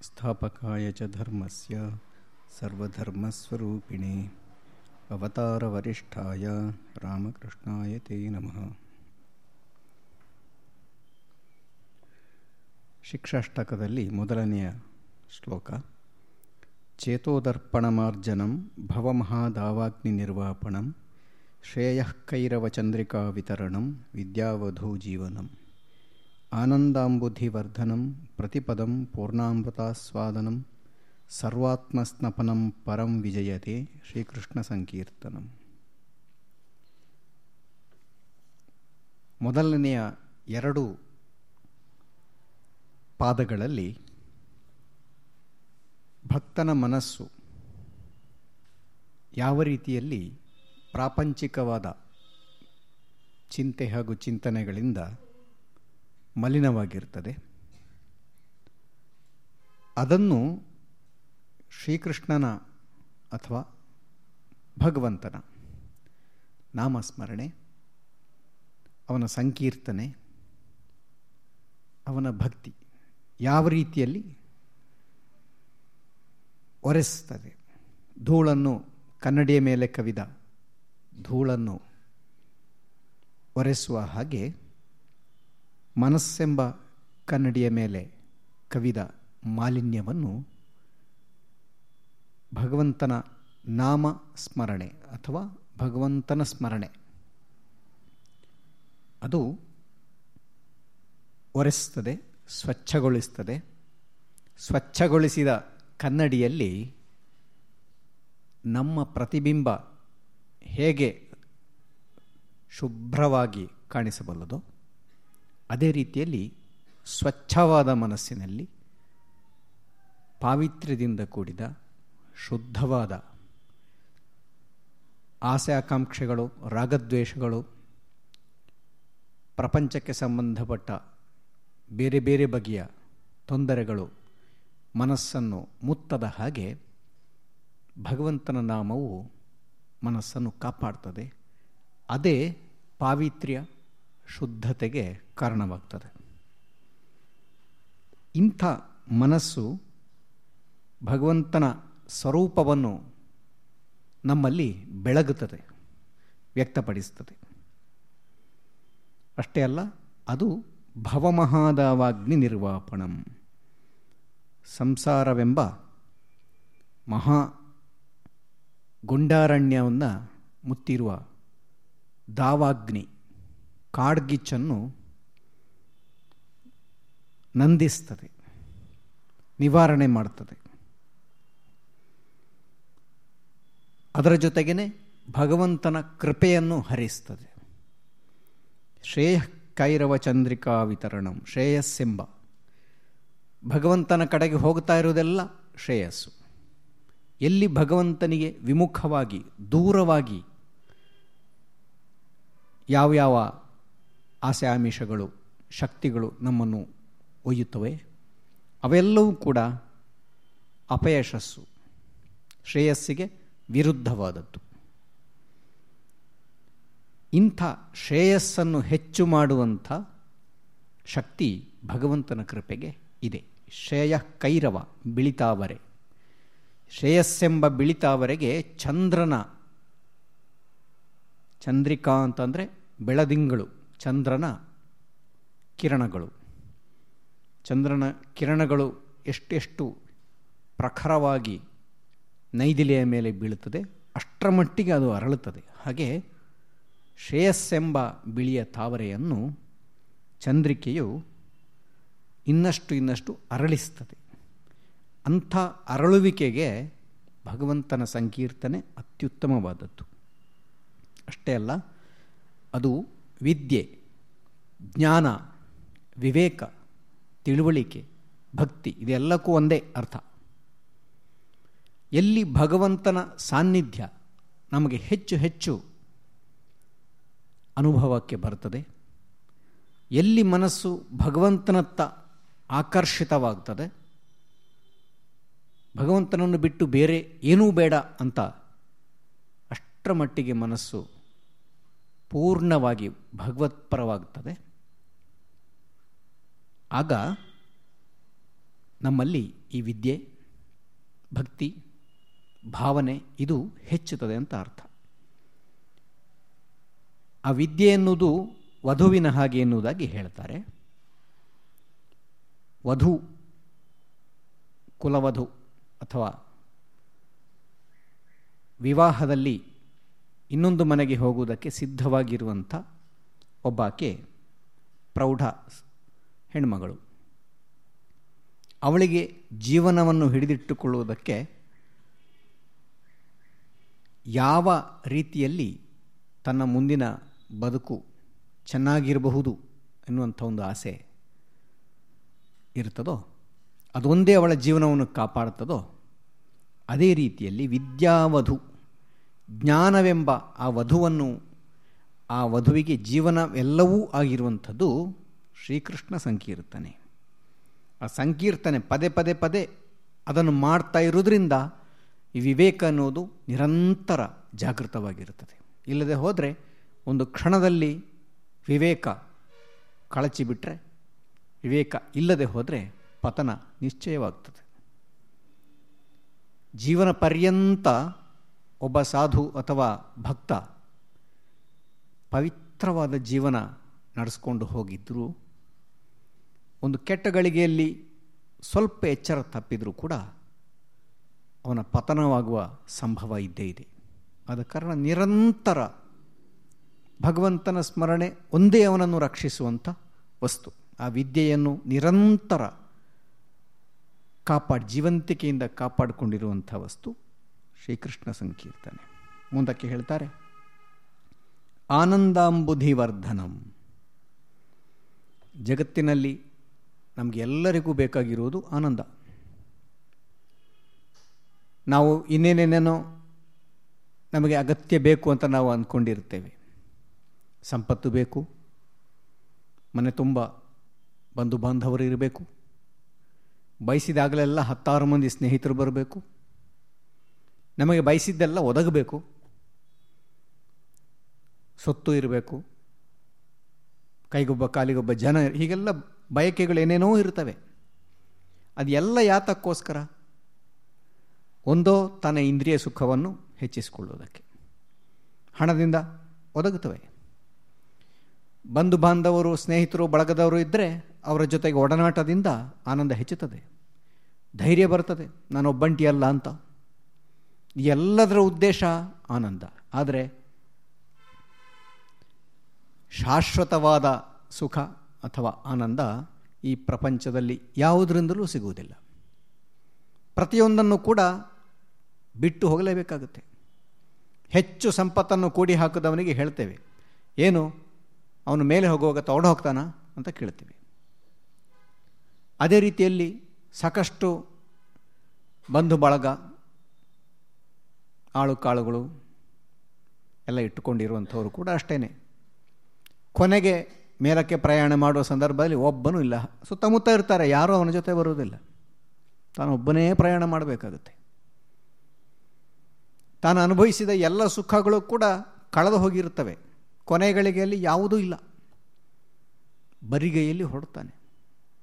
स्थापकाय च धर्मस्य सर्वधर्मस्वरूपिणे अवतारवरिष्ठाय रामकृष्णाय ते नमः ಶಿಕ್ಷಾಷ್ಟಕದಲ್ಲಿ ಮೊದಲನೆಯ ಶ್ಲೋಕ ಚೇತೋದರ್ಪಣಮಾರ್ಜನಂ ಭವಮಹಾದಾವಾಗ್ನಿ ನಿರ್ವಾಪಣಂ ಶ್ರೇಯಃಕೈರವಚಂದ್ರಿಕಾ ವಿತರಣಂ ವಿದ್ಯಾವಧೂ ಜೀವನಂ ಆನಂದಾಂಬುಧಿವರ್ಧನಂ, ಪ್ರತಿಪದಂ ಪೂರ್ಣಾಮೃತಾಸ್ವಾದನಂ ಸರ್ವಾತ್ಮಸ್ನಪನಂ ಪರಂ ವಿಜಯತೆ ಶ್ರೀಕೃಷ್ಣ ಸಂಕೀರ್ತನಂ ಮೊದಲನೆಯ ಎರಡು ಪಾದಗಳಲ್ಲಿ ಭಕ್ತನ ಮನಸ್ಸು ಯಾವ ರೀತಿಯಲ್ಲಿ ಪ್ರಾಪಂಚಿಕವಾದ ಚಿಂತೆ ಹಾಗೂ ಚಿಂತನೆಗಳಿಂದ ಮಲಿನವಾಗಿರ್ತದೆ. ಅದನ್ನು ಶ್ರೀಕೃಷ್ಣನ ಅಥವಾ ಭಗವಂತನ ನಾಮಸ್ಮರಣೆ, ಅವನ ಸಂಕೀರ್ತನೆ, ಅವನ ಭಕ್ತಿ ಯಾವ ರೀತಿಯಲ್ಲಿ ಒರೆಸ್ತದೆ. ಧೂಳನ್ನು ಕನ್ನಡಿಯ ಮೇಲೆ ಕವಿದ ಧೂಳನ್ನು ಒರೆಸುವ ಹಾಗೆ ಮನಸ್ಸೆಂಬ ಕನ್ನಡಿಯ ಮೇಲೆ ಕವಿದ ಮಾಲಿನ್ಯವನ್ನು ಭಗವಂತನ ನಾಮ ಸ್ಮರಣೆ ಅಥವಾ ಭಗವಂತನ ಸ್ಮರಣೆ. ಅದು ಒರೆಸ್ತದೆ, ಸ್ವಚ್ಛಗೊಳಿಸ್ತದೆ. ಸ್ವಚ್ಛಗೊಳಿಸಿದ ಕನ್ನಡಿಯಲ್ಲಿ ನಮ್ಮ ಪ್ರತಿಬಿಂಬ ಹೇಗೆ ಶುಭ್ರವಾಗಿ ಕಾಣಿಸಬಲ್ಲದೋ ಅದೇ ರೀತಿಯಲ್ಲಿ ಸ್ವಚ್ಛವಾದ ಮನಸ್ಸಿನಲ್ಲಿ ಪಾವಿತ್ರ್ಯದಿಂದ ಕೂಡಿದ ಶುದ್ಧವಾದ ಆಸೆ ಆಕಾಂಕ್ಷೆಗಳು, ರಾಗದ್ವೇಷಗಳು, ಪ್ರಪಂಚಕ್ಕೆ ಸಂಬಂಧಪಟ್ಟ ಬೇರೆ ಬೇರೆ ಬಗೆಯ ತೊಂದರೆಗಳು ಮನಸ್ಸನ್ನು ಮುತ್ತದ ಹಾಗೆ ಭಗವಂತನ ನಾಮವು ಮನಸ್ಸನ್ನು ಕಾಪಾಡ್ತದೆ. ಅದೇ ಪಾವಿತ್ರ್ಯ. ಶುದ್ಧತೆಗೆ ಕಾರಣವಾಗ್ತದೆ. ಇಂಥ ಮನಸ್ಸು ಭಗವಂತನ ಸ್ವರೂಪವನ್ನು ನಮ್ಮಲ್ಲಿ ಬೆಳಗುತ್ತದೆ, ವ್ಯಕ್ತಪಡಿಸ್ತದೆ. ಅಷ್ಟೇ ಅಲ್ಲ, ಅದು ಭವಮಹಾದಾವಾಗ್ನಿ ನಿರ್ವಾಪಣಂ. ಸಂಸಾರವೆಂಬ ಮಹಾ ಗುಂಡಾರಣ್ಯವನ್ನು ಮುತ್ತಿರುವ ದಾವಾಗ್ನಿ. ಕಾಡ್ಗಿಚ್ಚನ್ನು ನಂದಿಸ್ತದೆ, ನಿವಾರಣೆ ಮಾಡ್ತದೆ. ಅದರ ಜೊತೆಗೇನೆ ಭಗವಂತನ ಕೃಪೆಯನ್ನು ಹರಿಸ್ತದೆ. ಶ್ರೇಯ ಕೈರವ ಚಂದ್ರಿಕಾ ವಿತರಣಂ, ಶ್ರೇಯಸ್ಸೆಂಬ. ಭಗವಂತನ ಕಡೆಗೆ ಹೋಗ್ತಾ ಇರುವುದೆಲ್ಲ ಶ್ರೇಯಸ್ಸು. ಎಲ್ಲಿ ಭಗವಂತನಿಗೆ ವಿಮುಖವಾಗಿ, ದೂರವಾಗಿ ಯಾವ್ಯಾವ ಆಸೆ ಆಮಿಷಗಳು ಶಕ್ತಿಗಳು ನಮ್ಮನ್ನು ಒಯ್ಯುತ್ತವೆ. ಅವೆಲ್ಲವೂ ಕೂಡ ಅಪಯಶಸ್ಸು, ಶ್ರೇಯಸ್ಸಿಗೆ ವಿರುದ್ಧವಾದದ್ದು. ಇಂಥ ಶ್ರೇಯಸ್ಸನ್ನು ಹೆಚ್ಚು ಮಾಡುವಂಥ ಶಕ್ತಿ ಭಗವಂತನ ಕೃಪೆಗೆ ಇದೆ. ಶ್ರೇಯ ಕೈರವ ಬಿಳಿತಾವರೆ. ಶ್ರೇಯಸ್ಸೆಂಬ ಬಿಳಿತಾವರೆಗೆ ಚಂದ್ರನ, ಚಂದ್ರಿಕಾ ಅಂತಂದರೆ ಬೆಳದಿಂಗಳು. ಚಂದ್ರನ ಕಿರಣಗಳು. ಚಂದ್ರನ ಕಿರಣಗಳು ಎಷ್ಟೆಷ್ಟು ಪ್ರಖರವಾಗಿ ನೈದಿಲೆಯ ಮೇಲೆ ಬೀಳುತ್ತದೆ, ಅಷ್ಟರ ಮಟ್ಟಿಗೆ ಅದು ಅರಳುತ್ತದೆ. ಹಾಗೆ ಶ್ರೇಯಸ್ಸೆಂಬ ಬಿಳಿಯ ತಾವರೆಯನ್ನು ಚಂದ್ರಿಕೆಯು ಇನ್ನಷ್ಟು ಇನ್ನಷ್ಟು ಅರಳಿಸ್ತದೆ. ಅಂಥ ಅರಳುವಿಕೆಗೆ ಭಗವಂತನ ಸಂಕೀರ್ತನೆ ಅತ್ಯುತ್ತಮವಾದದ್ದು. ಅಷ್ಟೇ ಅಲ್ಲ, ಅದು ವಿದ್ಯೆ, ಜ್ಞಾನ, ವಿವೇಕ, ತಿಳುವಳಿಕೆ, ಭಕ್ತಿ ಇದೆಲ್ಲಕ್ಕೂ ಒಂದೇ ಅರ್ಥ. ಎಲ್ಲಿ ಭಗವಂತನ ಸಾನ್ನಿಧ್ಯ ನಮಗೆ ಹೆಚ್ಚು ಹೆಚ್ಚು ಅನುಭವಕ್ಕೆ ಬರ್ತದೆ, ಎಲ್ಲಿ ಮನಸ್ಸು ಭಗವಂತನತ್ತ ಆಕರ್ಷಿತವಾಗ್ತದೆ, ಭಗವಂತನನ್ನು ಬಿಟ್ಟು ಬೇರೆ ಏನೂ ಬೇಡ ಅಂತ ಅಷ್ಟರ ಮಟ್ಟಿಗೆ ಮನಸ್ಸು ಪೂರ್ಣವಾಗಿ ಭಗವತ್ಪರವಾಗುತ್ತದೆ ಆಗ ನಮ್ಮಲ್ಲಿ ಈ ವಿದ್ಯೆ, ಭಕ್ತಿ, ಭಾವನೆ ಇದು ಹೆಚ್ಚುತ್ತದೆ ಅಂತ ಅರ್ಥ. ಆ ವಿದ್ಯೆ ಎನ್ನುವುದು ವಧುವಿನ ಹಾಗೆ ಎನ್ನುವುದಾಗಿ ಹೇಳ್ತಾರೆ. ವಧು, ಕುಲವಧು ಅಥವಾ ವಿವಾಹದಲ್ಲಿ ಇನ್ನೊಂದು ಮನೆಗೆ ಹೋಗುವುದಕ್ಕೆ ಸಿದ್ಧವಾಗಿರುವಂಥ ಒಬ್ಬಾಕೆ ಪ್ರೌಢ ಹೆಣ್ಮಗಳು. ಅವಳಿಗೆ ಜೀವನವನ್ನು ಹಿಡಿದಿಟ್ಟುಕೊಳ್ಳುವುದಕ್ಕೆ ಯಾವ ರೀತಿಯಲ್ಲಿ ತನ್ನ ಮುಂದಿನ ಬದುಕು ಚೆನ್ನಾಗಿರಬಹುದು ಎನ್ನುವಂಥ ಒಂದು ಆಸೆ ಇರ್ತದೋ, ಅದೊಂದೇ ಅವಳ ಜೀವನವನ್ನು ಕಾಪಾಡುತ್ತದೋ ಅದೇ ರೀತಿಯಲ್ಲಿ ವಿದ್ಯಾವಧು ಜ್ಞಾನವೆಂಬ ಆ ವಧುವನ್ನು, ಆ ವಧುವಿಗೆ ಜೀವನವೆಲ್ಲವೂ ಆಗಿರುವಂಥದ್ದು ಶ್ರೀಕೃಷ್ಣ ಸಂಕೀರ್ತನೆ. ಆ ಸಂಕೀರ್ತನೆ ಪದೇ ಪದೇ ಪದೇ ಅದನ್ನು ಮಾಡ್ತಾ ಇರೋದ್ರಿಂದ ಈ ವಿವೇಕ ಅನ್ನೋದು ನಿರಂತರ ಜಾಗೃತವಾಗಿರುತ್ತದೆ. ಇಲ್ಲದೆ ಹೋದರೆ ಒಂದು ಕ್ಷಣದಲ್ಲಿ ವಿವೇಕ ಕಳಚಿಬಿಟ್ರೆ ವಿವೇಕ ಇಲ್ಲದೆ ಹೋದರೆ ಪತನ ನಿಶ್ಚಯವಾಗ್ತದೆ. ಜೀವನ ಪರ್ಯಂತ ಒಬ್ಬ ಸಾಧು ಅಥವಾ ಭಕ್ತ ಪವಿತ್ರವಾದ ಜೀವನ ನಡೆಸ್ಕೊಂಡು ಹೋಗಿದ್ದರೂ ಒಂದು ಕೆಟ್ಟ ಗಳಿಗೆಯಲ್ಲಿ ಸ್ವಲ್ಪ ಎಚ್ಚರ ತಪ್ಪಿದರೂ ಕೂಡ ಅವನ ಪತನವಾಗುವ ಸಂಭವ ಇದ್ದೇ ಇದೆ. ಆದ ಕಾರಣ ನಿರಂತರ ಭಗವಂತನ ಸ್ಮರಣೆ ಒಂದೇ ಅವನನ್ನು ರಕ್ಷಿಸುವಂಥ ವಸ್ತು. ಆ ವಿದ್ಯೆಯನ್ನು ನಿರಂತರ ಕಾಪಾಡಿ, ಜೀವಂತಿಕೆಯಿಂದ ಕಾಪಾಡಿಕೊಂಡಿರುವಂಥ ವಸ್ತು. ಶ್ರೀಕೃಷ್ಣ ಸಂಕೀರ್ತನೆ. ಮುಂದಕ್ಕೆ ಹೇಳ್ತಾರೆ, ಆನಂದಾಂಬುಧಿವರ್ಧನಂ. ಜಗತ್ತಿನಲ್ಲಿ ನಮಗೆಲ್ಲರಿಗೂ ಬೇಕಾಗಿರುವುದು ಆನಂದ. ನಾವು ಇನ್ನೇನೇನೇನೋ ನಮಗೆ ಅಗತ್ಯ ಬೇಕು ಅಂತ ನಾವು ಅಂದ್ಕೊಂಡಿರ್ತೇವೆ. ಸಂಪತ್ತು ಬೇಕು, ಮನೆ ತುಂಬ ಬಂಧು ಬಾಂಧವರು ಇರಬೇಕು, ಬಯಸಿದಾಗಲೆಲ್ಲ ಹತ್ತಾರು ಮಂದಿ ಸ್ನೇಹಿತರು ಬರಬೇಕು ನಮಗೆ ಬಯಸಿದ್ದೆಲ್ಲ ಒದಗಬೇಕು. ಸೊತ್ತು ಇರಬೇಕು. ಕೈಗೊಬ್ಬ, ಕಾಲಿಗೊಬ್ಬ, ಜನ, ಹೀಗೆಲ್ಲ ಬಯಕೆಗಳು ಏನೇನೋ ಇರ್ತವೆ. ಅದೆಲ್ಲ ಯಾತಕ್ಕೋಸ್ಕರ? ಒಂದೋ ತನ್ನ ಇಂದ್ರಿಯ ಸುಖವನ್ನು ಹೆಚ್ಚಿಸಿಕೊಳ್ಳುವುದಕ್ಕೆ. ಹಣದಿಂದ ಒದಗುತ್ತವೆ. ಬಂಧು ಬಾಂಧವರು, ಸ್ನೇಹಿತರು, ಬಳಗದವರು ಇದ್ದರೆ ಅವರ ಜೊತೆಗೆ ಒಡನಾಟದಿಂದ ಆನಂದ ಹೆಚ್ಚುತ್ತದೆ. ಧೈರ್ಯ ಬರ್ತದೆ. ನಾನು ಒಬ್ಬಂಟಿ ಅಲ್ಲ ಅಂತ. ಎಲ್ಲದರ ಉದ್ದೇಶ ಆನಂದ. ಆದರೆ ಶಾಶ್ವತವಾದ ಸುಖ ಅಥವಾ ಆನಂದ ಈ ಪ್ರಪಂಚದಲ್ಲಿ ಯಾವುದರಿಂದಲೂ ಸಿಗುವುದಿಲ್ಲ. ಪ್ರತಿಯೊಂದನ್ನು ಕೂಡ ಬಿಟ್ಟು ಹೋಗಲೇಬೇಕಾಗುತ್ತೆ. ಹೆಚ್ಚು ಸಂಪತ್ತನ್ನು ಕೂಡಿ ಹಾಕಿದವನಿಗೆ ಹೇಳ್ತೇವೆ, ಏನು, ಅವನು ಮೇಲೆ ಹೋಗುವಾಗ ತೊಗೊಂಡು ಹೋಗ್ತಾನ? ಅಂತ ಕೇಳ್ತೀವಿ. ಅದೇ ರೀತಿಯಲ್ಲಿ ಸಾಕಷ್ಟು ಬಂಧು ಬಳಗ ಆಳು ಕಾಳುಗಳು ಎಲ್ಲ ಇಟ್ಟುಕೊಂಡಿರುವಂಥವರು ಕೂಡ ಅಷ್ಟೇ ಕೊನೆಗೆ ಮೇಲಕ್ಕೆ ಪ್ರಯಾಣ ಮಾಡುವ ಸಂದರ್ಭದಲ್ಲಿ ಒಬ್ಬನೂ ಇಲ್ಲ. ಸುತ್ತಮುತ್ತ ಇರ್ತಾರೆ, ಯಾರೂ ಅವನ ಜೊತೆ ಬರುವುದಿಲ್ಲ. ತಾನೊಬ್ಬನೇ ಪ್ರಯಾಣ ಮಾಡಬೇಕಾಗುತ್ತೆ. ತಾನು ಅನುಭವಿಸಿದ ಎಲ್ಲ ಸುಖಗಳು ಕೂಡ ಕಳೆದು ಹೋಗಿರುತ್ತವೆ. ಕೊನೆಗಳಿಗೆಯಲ್ಲಿ ಯಾವುದೂ ಇಲ್ಲ. ಬರಿಗೈಯಲ್ಲಿ ಹೊರಡ್ತಾನೆ.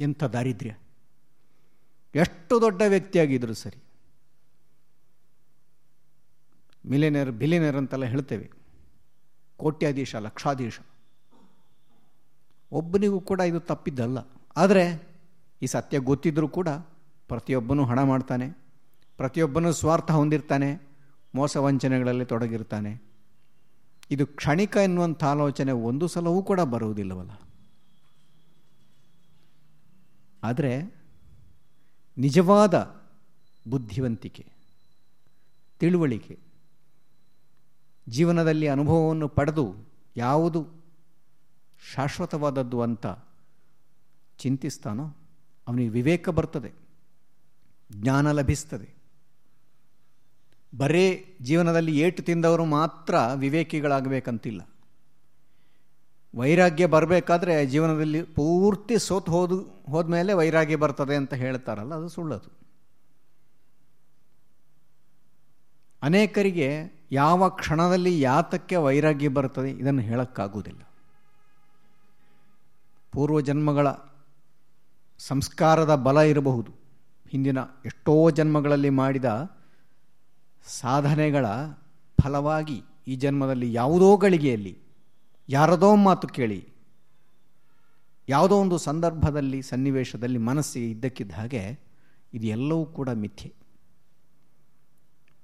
ಎಂಥ ದಾರಿದ್ರ್ಯ. ಎಷ್ಟು ದೊಡ್ಡ ವ್ಯಕ್ತಿಯಾಗಿದ್ದರೂ ಸರಿ. ಮಿಲಿನೇರ್ ಬಿಲಿನರ್ ಅಂತೆಲ್ಲ ಹೇಳ್ತೇವೆ. ಕೋಟ್ಯಾಧೀಶ, ಲಕ್ಷಾಧೀಶ. ಒಬ್ಬನಿಗೂ ಕೂಡ ಇದು ತಪ್ಪಿದ್ದಲ್ಲ. ಆದರೆ ಈ ಸತ್ಯ ಗೊತ್ತಿದ್ದರೂ ಕೂಡ ಪ್ರತಿಯೊಬ್ಬನೂ ಹಣ ಮಾಡ್ತಾನೆ, ಪ್ರತಿಯೊಬ್ಬನೂ ಸ್ವಾರ್ಥ ಹೊಂದಿರ್ತಾನೆ, ಮೋಸ ವಂಚನೆಗಳಲ್ಲಿ ತೊಡಗಿರ್ತಾನೆ. ಇದು ಕ್ಷಣಿಕ ಎನ್ನುವಂಥ ಆಲೋಚನೆ ಒಂದು ಸಲವೂ ಕೂಡ ಬರುವುದಿಲ್ಲವಲ್ಲ. ಆದರೆ ನಿಜವಾದ ಬುದ್ಧಿವಂತಿಕೆ, ತಿಳುವಳಿಕೆ ಜೀವನದಲ್ಲಿ ಅನುಭವವನ್ನು ಪಡೆದು ಯಾವುದು ಶಾಶ್ವತವಾದದ್ದು ಅಂತ ಚಿಂತಿಸ್ತಾನೋ ಅವನಿಗೆ ವಿವೇಕ ಬರ್ತದೆ, ಜ್ಞಾನ ಲಭಿಸ್ತದೆ. ಬರೇ ಜೀವನದಲ್ಲಿ ಏಟು ತಿಂದವರು ಮಾತ್ರ ವಿವೇಕಿಗಳಾಗಬೇಕಂತಿಲ್ಲ. ವೈರಾಗ್ಯ ಬರಬೇಕಾದ್ರೆ ಜೀವನದಲ್ಲಿ ಪೂರ್ತಿ ಸೋತು ಹೋದು, ಹೋದ್ಮೇಲೆ ವೈರಾಗ್ಯ ಬರ್ತದೆ ಅಂತ ಹೇಳ್ತಾರಲ್ಲ, ಅದು ಸುಳ್ಳದು. ಅನೇಕರಿಗೆ ಯಾವ ಕ್ಷಣದಲ್ಲಿ ಯಾತಕ್ಕೆ ವೈರಾಗ್ಯ ಬರುತ್ತದೆ ಇದನ್ನು ಹೇಳೋಕ್ಕಾಗುವುದಿಲ್ಲ. ಪೂರ್ವಜನ್ಮಗಳ ಸಂಸ್ಕಾರದ ಬಲ ಇರಬಹುದು. ಹಿಂದಿನ ಎಷ್ಟೋ ಜನ್ಮಗಳಲ್ಲಿ ಮಾಡಿದ ಸಾಧನೆಗಳ ಫಲವಾಗಿ ಈ ಜನ್ಮದಲ್ಲಿ ಯಾವುದೋ ಗಳಿಗೆಯಲ್ಲಿ, ಯಾರದೋ ಮಾತು ಕೇಳಿ, ಯಾವುದೋ ಒಂದು ಸಂದರ್ಭದಲ್ಲಿ, ಸನ್ನಿವೇಶದಲ್ಲಿ ಮನಸ್ಸಿಗೆ ಇದ್ದಕ್ಕಿದ್ದ ಹಾಗೆ ಇದೆಲ್ಲವೂ ಕೂಡ ಮಿಥ್ಯೆ.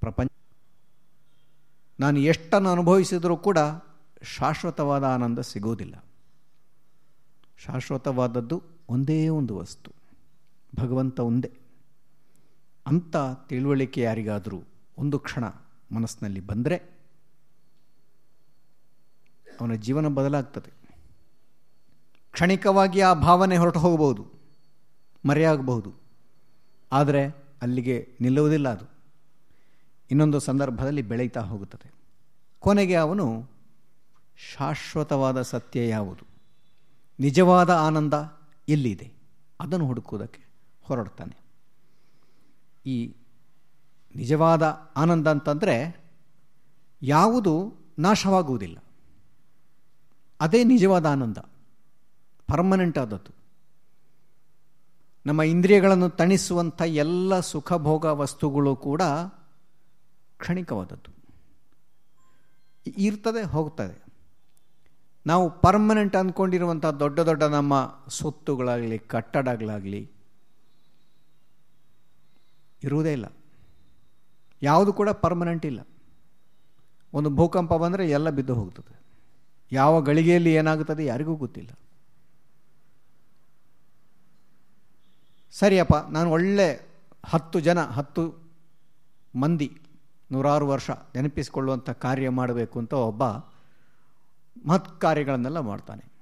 ಪ್ರಪಂಚ ನಾನು ಎಷ್ಟನ್ನು ಅನುಭವಿಸಿದರೂ ಕೂಡ ಶಾಶ್ವತವಾದ ಆನಂದ ಸಿಗೋದಿಲ್ಲ. ಶಾಶ್ವತವಾದದ್ದು ಒಂದೇ ಒಂದು ವಸ್ತು, ಭಗವಂತ ಒಂದೇ. ಅಂಥ ತಿಳುವಳಿಕೆ ಯಾರಿಗಾದರೂ ಒಂದು ಕ್ಷಣ ಮನಸ್ಸಿನಲ್ಲಿ ಬಂದರೆ ಅವನ ಜೀವನ ಬದಲಾಗ್ತದೆ. ಕ್ಷಣಿಕವಾಗಿ ಆ ಭಾವನೆ ಹೊರಟು ಹೋಗಬಹುದು, ಮರೆಯಾಗಬಹುದು. ಆದರೆ ಅಲ್ಲಿಗೆ ನಿಲ್ಲುವುದಿಲ್ಲ ಅದು. ಇನ್ನೊಂದು ಸಂದರ್ಭದಲ್ಲಿ ಬೆಳೀತಾ ಹೋಗುತ್ತದೆ. ಕೊನೆಗೆ ಅವನು ಶಾಶ್ವತವಾದ ಸತ್ಯ ಯಾವುದು? ನಿಜವಾದ ಆನಂದ ಎಲ್ಲಿದೆ? ಅದನ್ನು ಹುಡುಕುವುದಕ್ಕೆ ಹೊರಡ್ತಾನೆ. ಈ ನಿಜವಾದ ಆನಂದ ಅಂತಂದರೆ ಯಾವುದು ನಾಶವಾಗುವುದಿಲ್ಲ. ಅದೇ ನಿಜವಾದ ಆನಂದ ಪರ್ಮನೆಂಟ್ ಆದದ್ದು. ನಮ್ಮ ಇಂದ್ರಿಯಗಳನ್ನು ತಣಿಸುವಂಥ ಎಲ್ಲ ಸುಖಭೋಗ ವಸ್ತುಗಳು ಕೂಡ ಕ್ಷಣಿಕವಾದದ್ದು. ಇರ್ತದೆ, ಹೋಗ್ತದೆ. ನಾವು ಪರ್ಮನೆಂಟ್ ಅಂದ್ಕೊಂಡಿರುವಂಥ ದೊಡ್ಡ ದೊಡ್ಡ ನಮ್ಮ ಸೊತ್ತುಗಳಾಗಲಿ, ಕಟ್ಟಡಗಳಾಗಲಿ, ಇರುವುದೇ ಇಲ್ಲ. ಯಾವುದು ಕೂಡ ಪರ್ಮನೆಂಟ್ ಇಲ್ಲ. ಒಂದು ಭೂಕಂಪ ಬಂದರೆ ಎಲ್ಲ ಬಿದ್ದು ಹೋಗ್ತದೆ. ಯಾವ ಗಳಿಗೆಯಲ್ಲಿ ಏನಾಗುತ್ತದೆ ಯಾರಿಗೂ ಗೊತ್ತಿಲ್ಲ. ಸರಿಯಪ್ಪ, ನಾನು ಒಳ್ಳೆ ಹತ್ತು ಜನ, ಹತ್ತು ಮಂದಿ ನೂರಾರು ವರ್ಷ ನೆನಪಿಸಿಕೊಳ್ಳುವಂಥ ಕಾರ್ಯ ಮಾಡಬೇಕು ಅಂತ ಒಬ್ಬ ಮಹತ್ ಕಾರ್ಯಗಳನ್ನೆಲ್ಲ ಮಾಡ್ತಾನೆ.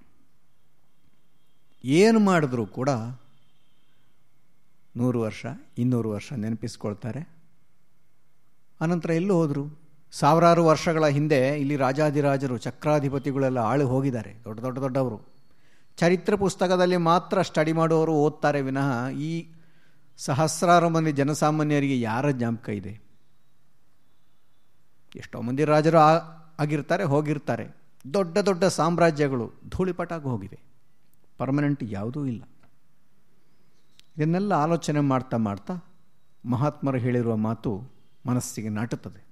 ಏನು ಮಾಡಿದ್ರೂ ಕೂಡ ನೂರು ವರ್ಷ, ಇನ್ನೂರು ವರ್ಷ ನೆನಪಿಸ್ಕೊಳ್ತಾರೆ. ಅನಂತರ ಎಲ್ಲೂ ಹೋದರು. ಸಾವಿರಾರು ವರ್ಷಗಳ ಹಿಂದೆ ಇಲ್ಲಿ ರಾಜಾದಿರಾಜರು ಚಕ್ರಾಧಿಪತಿಗಳೆಲ್ಲ ಆಳು ಹೋಗಿದ್ದಾರೆ. ದೊಡ್ಡ ದೊಡ್ಡ ದೊಡ್ಡವರು. ಚರಿತ್ರೆ ಪುಸ್ತಕದಲ್ಲಿ ಮಾತ್ರ ಸ್ಟಡಿ ಮಾಡುವವರು ಓದ್ತಾರೆ ವಿನಃ ಈ ಸಹಸ್ರಾರು ಮಂದಿ ಜನಸಾಮಾನ್ಯರಿಗೆ ಯಾರ ಜ್ಞಾಪಕ ಇದೆ? ಎಷ್ಟೋ ಮಂದಿ ರಾಜರು ಆಗಿರ್ತಾರೆ, ಹೋಗಿರ್ತಾರೆ. ದೊಡ್ಡ ದೊಡ್ಡ ಸಾಮ್ರಾಜ್ಯಗಳು ಧೂಳಿಪಟಾಗಿ ಹೋಗಿವೆ. ಪರ್ಮನೆಂಟ್ ಯಾವುದೂ ಇಲ್ಲ. ಇದನ್ನೆಲ್ಲ ಆಲೋಚನೆ ಮಾಡ್ತಾ ಮಾಡ್ತಾ ಮಹಾತ್ಮರು ಹೇಳಿರುವ ಮಾತು ಮನಸ್ಸಿಗೆ ನಾಟುತ್ತದೆ.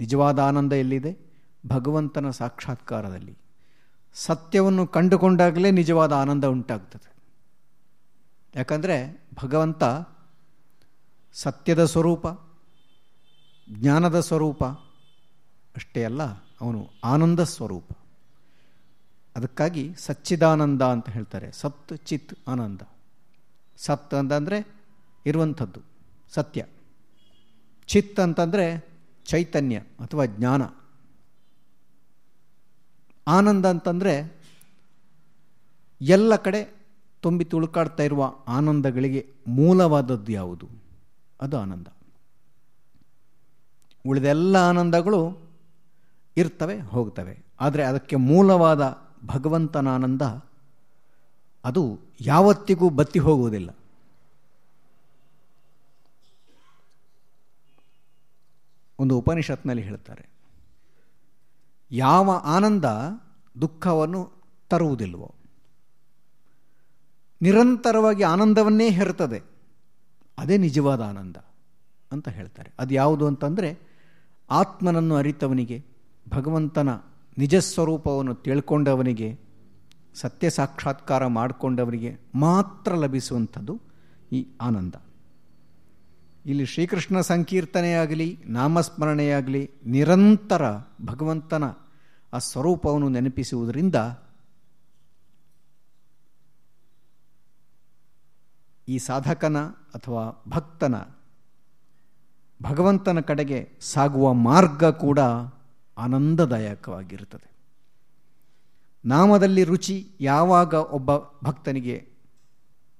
ನಿಜವಾದ ಆನಂದ ಎಲ್ಲಿದೆ? ಭಗವಂತನ ಸಾಕ್ಷಾತ್ಕಾರದಲ್ಲಿ. ಸತ್ಯವನ್ನು ಕಂಡುಕೊಂಡಾಗಲೇ ನಿಜವಾದ ಆನಂದ ಉಂಟಾಗ್ತದೆ. ಯಾಕಂದರೆ ಭಗವಂತ ಸತ್ಯದ ಸ್ವರೂಪ ಜ್ಞಾನದ ಸ್ವರೂಪ, ಅಷ್ಟೇ ಅಲ್ಲ, ಅವನು ಆನಂದ ಸ್ವರೂಪ. ಅದಕ್ಕಾಗಿ ಸಚ್ಚಿದಾನಂದ ಅಂತ ಹೇಳ್ತಾರೆ. ಸತ್, ಚಿತ್, ಆನಂದ. ಸತ್ ಅಂತಂದರೆ ಇರುವಂಥದ್ದು, ಸತ್ಯ. ಚಿತ್ ಅಂತಂದರೆ ಚೈತನ್ಯ ಅಥವಾ ಜ್ಞಾನ. ಆನಂದ ಅಂತಂದರೆ ಎಲ್ಲ ಕಡೆ ತುಂಬಿ ತುಳುಕಾಡ್ತಾ ಇರುವ ಆನಂದಗಳಿಗೆ ಮೂಲವಾದದ್ದು ಯಾವುದು? ಅದು ಆನಂದ. ಉಳಿದೆಲ್ಲ ಆನಂದಗಳು ಇರ್ತವೆ, ಹೋಗ್ತವೆ. ಆದರೆ ಅದಕ್ಕೆ ಮೂಲವಾದ ಭಗವಂತನ ಆನಂದ ಅದು ಯಾವತ್ತಿಗೂ ಬತ್ತಿ ಹೋಗುವುದಿಲ್ಲ. ಒಂದು ಉಪನಿಷತ್ನಲ್ಲಿ ಹೇಳ್ತಾರೆ, ಯಾವ ಆನಂದ ದುಃಖವನ್ನು ತರುವುದಿಲ್ವೋ ನಿರಂತರವಾಗಿ ಆನಂದವನ್ನೇ ಹೆರುತ್ತದೆ, ಅದೇ ನಿಜವಾದ ಆನಂದ ಅಂತ ಹೇಳ್ತಾರೆ. ಅದು ಯಾವುದು ಅಂತಂದರೆ ಆತ್ಮನನ್ನು ಅರಿತವನಿಗೆ, ಭಗವಂತನ ನಿಜ ಸ್ವರೂಪವನ್ನು ತಿಳ್ಕೊಂಡವನಿಗೆ, ಸತ್ಯ ಸಾಕ್ಷಾತ್ಕಾರ ಮಾಡಿಕೊಂಡವನಿಗೆ ಮಾತ್ರ ಲಭಿಸುವಂಥದ್ದು ಈ ಆನಂದ. ಇಲ್ಲಿ ಶ್ರೀಕೃಷ್ಣ ಸಂಕೀರ್ತನೆಯಾಗಲಿ, ನಾಮಸ್ಮರಣೆಯಾಗಲಿ, ನಿರಂತರ ಭಗವಂತನ ಆ ಸ್ವರೂಪವನ್ನು ನೆನಪಿಸುವುದರಿಂದ ಈ ಸಾಧಕನ ಅಥವಾ ಭಕ್ತನ ಭಗವಂತನ ಕಡೆಗೆ ಸಾಗುವ ಮಾರ್ಗ ಕೂಡ ಆನಂದದಾಯಕವಾಗಿರುತ್ತದೆ. ನಾಮದಲ್ಲಿ ರುಚಿ ಯಾವಾಗ ಒಬ್ಬ ಭಕ್ತನಿಗೆ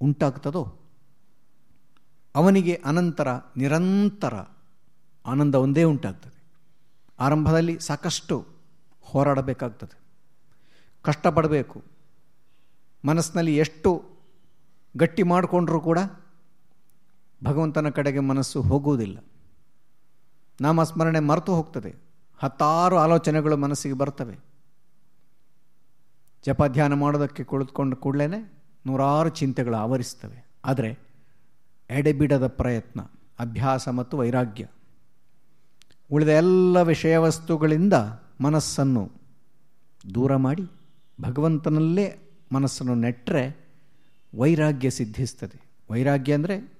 ಉಂಟಾಗ್ತದೋ, ಅವನಿಗೆ ಅನಂತರ ನಿರಂತರ ಆನಂದ ಒಂದೇ ಉಂಟಾಗ್ತದೆ. ಆರಂಭದಲ್ಲಿ ಸಾಕಷ್ಟು ಹೋರಾಡಬೇಕಾಗ್ತದೆ. ಕಷ್ಟಪಡಬೇಕು. ಮನಸ್ಸಿನಲ್ಲಿ ಎಷ್ಟು ಗಟ್ಟಿ ಮಾಡಿಕೊಂಡ್ರೂ ಕೂಡ ಭಗವಂತನ ಕಡೆಗೆ ಮನಸ್ಸು ಹೋಗುವುದಿಲ್ಲ. ನಾಮಸ್ಮರಣೆ ಮರೆತು ಹೋಗ್ತದೆ. ಹತ್ತಾರು ಆಲೋಚನೆಗಳು ಮನಸ್ಸಿಗೆ ಬರ್ತವೆ. ಜಪ ಧ್ಯಾನ ಮಾಡೋದಕ್ಕೆ ಕುಳಿತುಕೊಂಡು ಕೂಡಲೇ ನೂರಾರು ಚಿಂತೆಗಳು ಆವರಿಸ್ತವೆ. ಆದರೆ ಎಡೆಬಿಡದ ಪ್ರಯತ್ನ, ಅಭ್ಯಾಸ ಮತ್ತು ವೈರಾಗ್ಯ ಉಳಿದ ಎಲ್ಲ ವಿಷಯ ವಸ್ತುಗಳಿಂದ ಮನಸ್ಸನ್ನು ದೂರ ಮಾಡಿ ಭಗವಂತನಲ್ಲೇ ಮನಸ್ಸನ್ನು ನೆಟ್ಟರೆ ವೈರಾಗ್ಯ ಸಿದ್ಧಿಸ್ತದೆ. ವೈರಾಗ್ಯ ಅಂದರೆ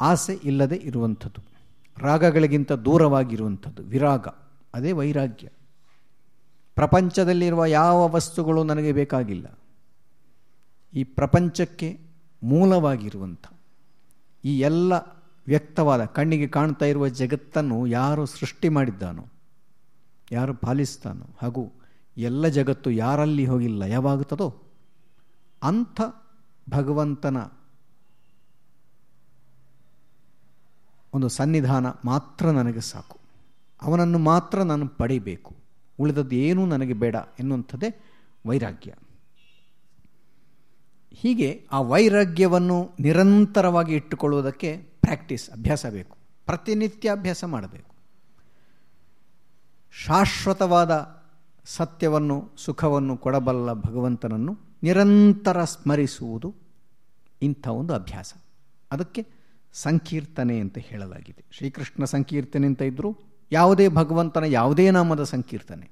ಆಸೆ ಇಲ್ಲದೆ ಇರುವಂಥದ್ದು. ರಾಗಗಳಿಗಿಂತ ದೂರವಾಗಿರುವಂಥದ್ದು, ವಿರಾಗ. ಅದೇ ವೈರಾಗ್ಯ. ಪ್ರಪಂಚದಲ್ಲಿರುವ ಯಾವ ವಸ್ತುಗಳು ನನಗೆ ಬೇಕಾಗಿಲ್ಲ. ಈ ಪ್ರಪಂಚಕ್ಕೆ ಮೂಲವಾಗಿರುವಂಥ, ಈ ಎಲ್ಲ ವ್ಯಕ್ತವಾದ, ಕಣ್ಣಿಗೆ ಕಾಣ್ತಾ ಇರುವ ಜಗತ್ತನ್ನು ಯಾರು ಸೃಷ್ಟಿ ಮಾಡಿದ್ದಾನೋ, ಯಾರು ಪಾಲಿಸ್ತಾನೋ, ಹಾಗೂ ಎಲ್ಲ ಜಗತ್ತು ಯಾರಲ್ಲಿ ಹೋಗಿಲ್ಲ, ಯಾವಾಗುತ್ತದೋ, ಅಂಥ ಭಗವಂತನ ಒಂದು ಸನ್ನಿಧಾನ ಮಾತ್ರ ನನಗೆ ಸಾಕು. ಅವನನ್ನು ಮಾತ್ರ ನಾನು ಪಡಿಬೇಕು. ಉಳಿದದ್ದು ಏನೂ ನನಗೆ ಬೇಡ ಎನ್ನುವಂಥದ್ದೇ ವೈರಾಗ್ಯ. ಹೀಗೆ ಆ ವೈರಾಗ್ಯವನ್ನು ನಿರಂತರವಾಗಿ ಇಟ್ಟುಕೊಳ್ಳುವುದಕ್ಕೆ ಪ್ರಾಕ್ಟೀಸ್, ಅಭ್ಯಾಸ ಬೇಕು. ಪ್ರತಿನಿತ್ಯ ಅಭ್ಯಾಸ ಮಾಡಬೇಕು. ಶಾಶ್ವತವಾದ ಸತ್ಯವನ್ನು, ಸುಖವನ್ನು ಕೊಡಬಲ್ಲ ಭಗವಂತನನ್ನು ನಿರಂತರ ಸ್ಮರಿಸುವುದು ಇಂಥ ಒಂದು ಅಭ್ಯಾಸ. ಅದಕ್ಕೆ ಸಂಕೀರ್ತನೆ ಅಂತ ಹೇಳಲಾಗಿದೆ. ಶ್ರೀಕೃಷ್ಣ ಸಂಕೀರ್ತನೆ ಅಂತ ಇದ್ದರೂ ಯಾವುದೇ ಭಗವಂತನ ಯಾವುದೇ ನಾಮದ ಸಂಕೀರ್ತನೆ.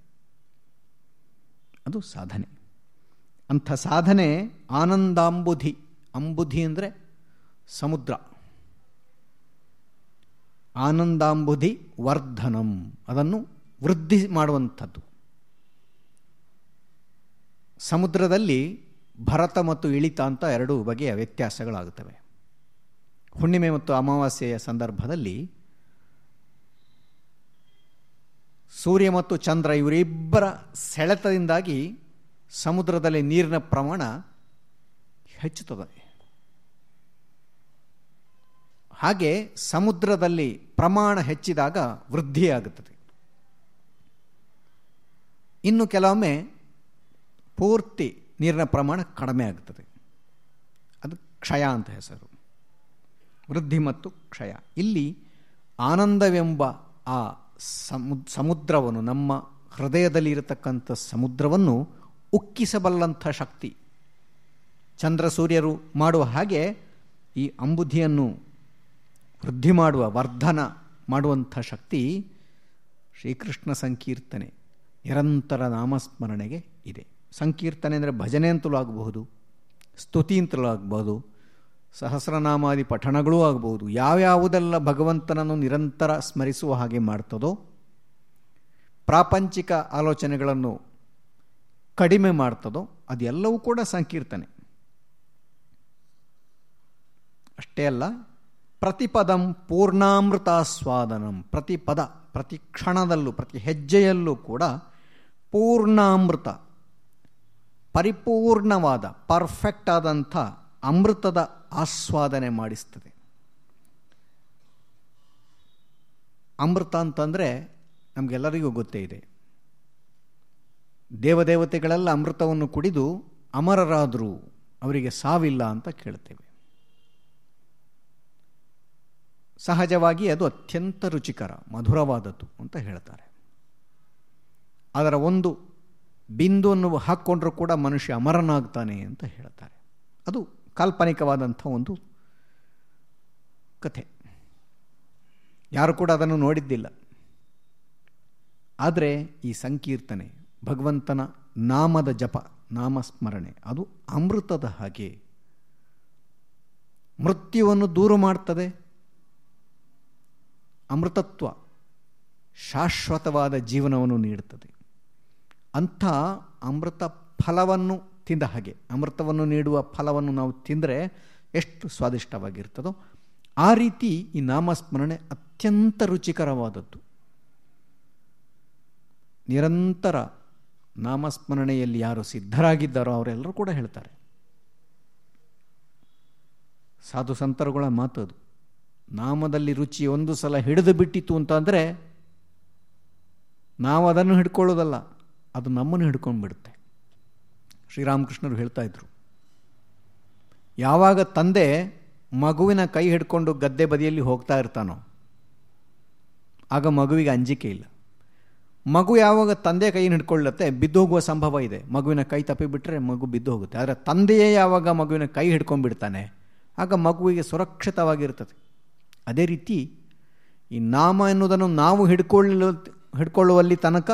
ಅದು ಸಾಧನೆ. ಅಂಥ ಸಾಧನೆ ಆನಂದಾಂಬುಧಿ. ಅಂಬುಧಿ ಅಂದರೆ ಸಮುದ್ರ. ಆನಂದಾಂಬುಧಿ ವರ್ಧನಂ. ಅದನ್ನು ವೃದ್ಧಿ ಮಾಡುವಂಥದ್ದು. ಸಮುದ್ರದಲ್ಲಿ ಭರತ ಮತ್ತು ಇಳಿತ ಅಂತ ಎರಡು ಬಗೆಯ ವ್ಯತ್ಯಾಸಗಳಾಗುತ್ತವೆ ಹುಣ್ಣಿಮೆ ಮತ್ತು ಅಮಾವಾಸ್ಯೆಯ ಸಂದರ್ಭದಲ್ಲಿ ಸೂರ್ಯ ಮತ್ತು ಚಂದ್ರ ಇವರಿಬ್ಬರ ಸೆಳೆತದಿಂದಾಗಿ ಸಮುದ್ರದಲ್ಲಿ ನೀರಿನ ಪ್ರಮಾಣ ಹೆಚ್ಚುತ್ತದೆ. ಹಾಗೆ ಸಮುದ್ರದಲ್ಲಿ ಪ್ರಮಾಣ ಹೆಚ್ಚಿದಾಗ ವೃದ್ಧಿಯಾಗುತ್ತದೆ ಇನ್ನು ಕೆಲವೊಮ್ಮೆ ಪೂರ್ತಿ ನೀರಿನ ಪ್ರಮಾಣ ಕಡಿಮೆ ಆಗುತ್ತದೆ. ಅದು ಕ್ಷಯ ಅಂತ ಹೆಸರು. ವೃದ್ಧಿ ಮತ್ತು ಕ್ಷಯ. ಇಲ್ಲಿ ಆನಂದವೆಂಬ ಆ ಸಮುದ್ ಸಮುದ್ರವನ್ನು, ನಮ್ಮ ಹೃದಯದಲ್ಲಿ ಇರತಕ್ಕಂಥ ಸಮುದ್ರವನ್ನು ಉಕ್ಕಿಸಬಲ್ಲಂಥ ಶಕ್ತಿ. ಚಂದ್ರ ಸೂರ್ಯರು ಮಾಡುವ ಹಾಗೆ ಈ ಅಂಬುಧಿಯನ್ನು ವೃದ್ಧಿ ಮಾಡುವ, ವರ್ಧನ ಮಾಡುವಂಥ ಶಕ್ತಿ ಶ್ರೀಕೃಷ್ಣ ಸಂಕೀರ್ತನೆ, ನಿರಂತರ ನಾಮಸ್ಮರಣೆಗೆ ಇದೆ. ಸಂಕೀರ್ತನೆ ಅಂದರೆ ಭಜನೆ ಅಂತಲೂ ಆಗಬಹುದು, ಸ್ತುತಿ ಅಂತಲೂ ಆಗಬಹುದು ಸಹಸ್ರನಾಮಾದಿ ಪಠಣಗಳೂ ಆಗಬಹುದು ಯಾವ್ಯಾವುದೆಲ್ಲ ಭಗವಂತನನ್ನು ನಿರಂತರ ಸ್ಮರಿಸುವ ಹಾಗೆ ಮಾಡ್ತದೋ ಪ್ರಾಪಂಚಿಕ ಆಲೋಚನೆಗಳನ್ನು ಕಡಿಮೆ ಮಾಡ್ತದೋ ಅದೆಲ್ಲವೂ ಕೂಡ ಸಂಕೀರ್ತನೆ. ಅಷ್ಟೇ ಅಲ್ಲ, ಪ್ರತಿಪದಂ ಪೂರ್ಣಾಮೃತಾಸ್ವಾದನಂ ಪ್ರತಿ ಪದ ಪ್ರತಿ ಕ್ಷಣದಲ್ಲೂ, ಪ್ರತಿ ಹೆಜ್ಜೆಯಲ್ಲೂ ಕೂಡ ಪೂರ್ಣಾಮೃತ, ಪರಿಪೂರ್ಣವಾದ, ಪರ್ಫೆಕ್ಟ್ ಆದಂಥ ಅಮೃತದ ಆಸ್ವಾದನೆ ಮಾಡಿಸ್ತದೆ. ಅಮೃತ ಅಂತಂದರೆ ನಮಗೆಲ್ಲರಿಗೂ ಗೊತ್ತೇ ಇದೆ. ದೇವದೇವತೆಗಳೆಲ್ಲ ಅಮೃತವನ್ನು ಕುಡಿದು ಅಮರರಾದರೂ ಅವರಿಗೆ ಸಾವಿಲ್ಲ ಅಂತ ಕೇಳ್ತೇವೆ. ಸಹಜವಾಗಿ ಅದು ಅತ್ಯಂತ ರುಚಿಕರ, ಮಧುರವಾದದ್ದು ಅಂತ ಹೇಳ್ತಾರೆ. ಅದರ ಒಂದು ಬಿಂದುವನ್ನು ಹಾಕ್ಕೊಂಡ್ರೂ ಕೂಡ ಮನುಷ್ಯ ಅಮರನಾಗ್ತಾನೆ ಅಂತ ಹೇಳ್ತಾರೆ. ಅದು ಕಾಲ್ಪನಿಕವಾದಂಥ ಒಂದು ಕಥೆ. ಯಾರು ಕೂಡ ಅದನ್ನು ನೋಡಿದ್ದಿಲ್ಲ. ಆದರೆ ಈ ಸಂಕೀರ್ತನೆ, ಭಗವಂತನ ನಾಮದ ಜಪ, ನಾಮಸ್ಮರಣೆ, ಅದು ಅಮೃತದ ಹಾಗೆ ಮೃತ್ಯುವನ್ನು ದೂರು ಮಾಡ್ತದೆ. ಅಮೃತತ್ವ ಶಾಶ್ವತವಾದ ಜೀವನವನ್ನು ನೀಡುತ್ತದೆ. ಅಂಥ ಅಮೃತ ಫಲವನ್ನು ತಿಂದ ಹಾಗೆ, ಅಮೃತವನ್ನು ನೀಡುವ ಫಲವನ್ನು ನಾವು ತಿಂದರೆ ಎಷ್ಟು ಸ್ವಾದಿಷ್ಟವಾಗಿರ್ತದೋ, ಆ ರೀತಿ ಈ ನಾಮಸ್ಮರಣೆ ಅತ್ಯಂತ ರುಚಿಕರವಾದದ್ದು. ನಿರಂತರ ನಾಮಸ್ಮರಣೆಯಲ್ಲಿ ಯಾರು ಸಿದ್ಧರಾಗಿದ್ದಾರೋ ಅವರೆಲ್ಲರೂ ಕೂಡ ಹೇಳ್ತಾರೆ. ಸಾಧು ಸಂತರುಗಳ ಮಾತದು ನಾಮದಲ್ಲಿ ರುಚಿ ಒಂದು ಸಲ ಹಿಡಿದು ಬಿಟ್ಟಿತ್ತು ಅಂತಂದರೆ ನಾವು ಅದನ್ನು ಹಿಡ್ಕೊಳ್ಳೋದಲ್ಲ, ಅದು ನಮ್ಮನ್ನು ಹಿಡ್ಕೊಂಡು ಬಿಡುತ್ತೆ ಶ್ರೀರಾಮಕೃಷ್ಣರು ಹೇಳ್ತಾ ಇದ್ರು. ಯಾವಾಗ ತಂದೆ ಮಗುವಿನ ಕೈ ಹಿಡ್ಕೊಂಡು ಗದ್ದೆ ಬದಿಯಲ್ಲಿ ಹೋಗ್ತಾ ಇರ್ತಾನೋ, ಆಗ ಮಗುವಿಗೆ ಅಂಜಿಕೆ ಇಲ್ಲ. ಮಗು ಯಾವಾಗ ತಂದೆ ಕೈ ಹಿಡ್ಕೊಳ್ಳುತ್ತೆ, ಬಿದ್ದು ಹೋಗುವ ಸಂಭವ ಇದೆ. ಮಗುವಿನ ಕೈ ತಪ್ಪಿಬಿಟ್ರೆ ಮಗು ಬಿದ್ದು ಹೋಗುತ್ತೆ. ಆದರೆ ತಂದೆಯೇ ಯಾವಾಗ ಮಗುವಿನ ಕೈ ಹಿಡ್ಕೊಂಡ್ಬಿಡ್ತಾನೆ, ಆಗ ಮಗುವಿಗೆ ಸುರಕ್ಷಿತವಾಗಿರ್ತದೆ. ಅದೇ ರೀತಿ ಈ ನಾಮ ಎನ್ನುವುದನ್ನು ನಾವು ಹಿಡ್ಕೊಳ್ಳ ಹಿಡ್ಕೊಳ್ಳುವಲ್ಲಿ ತನಕ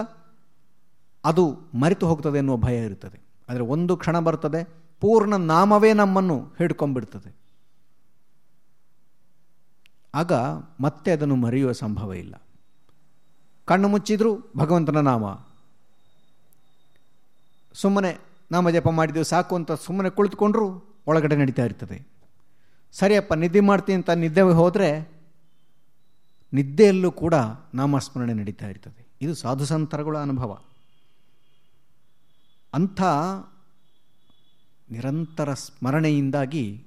ಅದು ಮರೆತು ಹೋಗ್ತದೆ ಎನ್ನುವ ಭಯ ಇರ್ತದೆ. ಆದರೆ ಒಂದು ಕ್ಷಣ ಬರ್ತದೆ, ಪೂರ್ಣ ನಾಮವೇ ನಮ್ಮನ್ನು ಹಿಡ್ಕೊಂಡ್ಬಿಡ್ತದೆ. ಆಗ ಮತ್ತೆ ಅದನ್ನು ಮರೆಯುವ ಸಂಭವ ಇಲ್ಲ. ಕಣ್ಣು ಮುಚ್ಚಿದರೂ ಭಗವಂತನ ನಾಮ. ಸುಮ್ಮನೆ ನಾಮ ಜಪ ಮಾಡಿದೆವು ಸಾಕು ಅಂತ ಸುಮ್ಮನೆ ಕುಳಿತುಕೊಂಡ್ರು ಒಳಗಡೆ ನಡೀತಾ ಇರ್ತದೆ. ಸರಿಯಪ್ಪ, ನಿದ್ದೆ ಮಾಡ್ತೀನಿ ಅಂತ ನಿದ್ದೆ ಹೋದರೆ ನಿದ್ದೆಯಲ್ಲೂ ಕೂಡ ನಾಮಸ್ಮರಣೆ ನಡೀತಾ ಇರ್ತದೆ. ಇದು ಸಾಧು ಸಂತರಗಳ ಅನುಭವ. ಅಂಥ ನಿರಂತರ ಸ್ಮರಣೆಯಿಂದಾಗಿ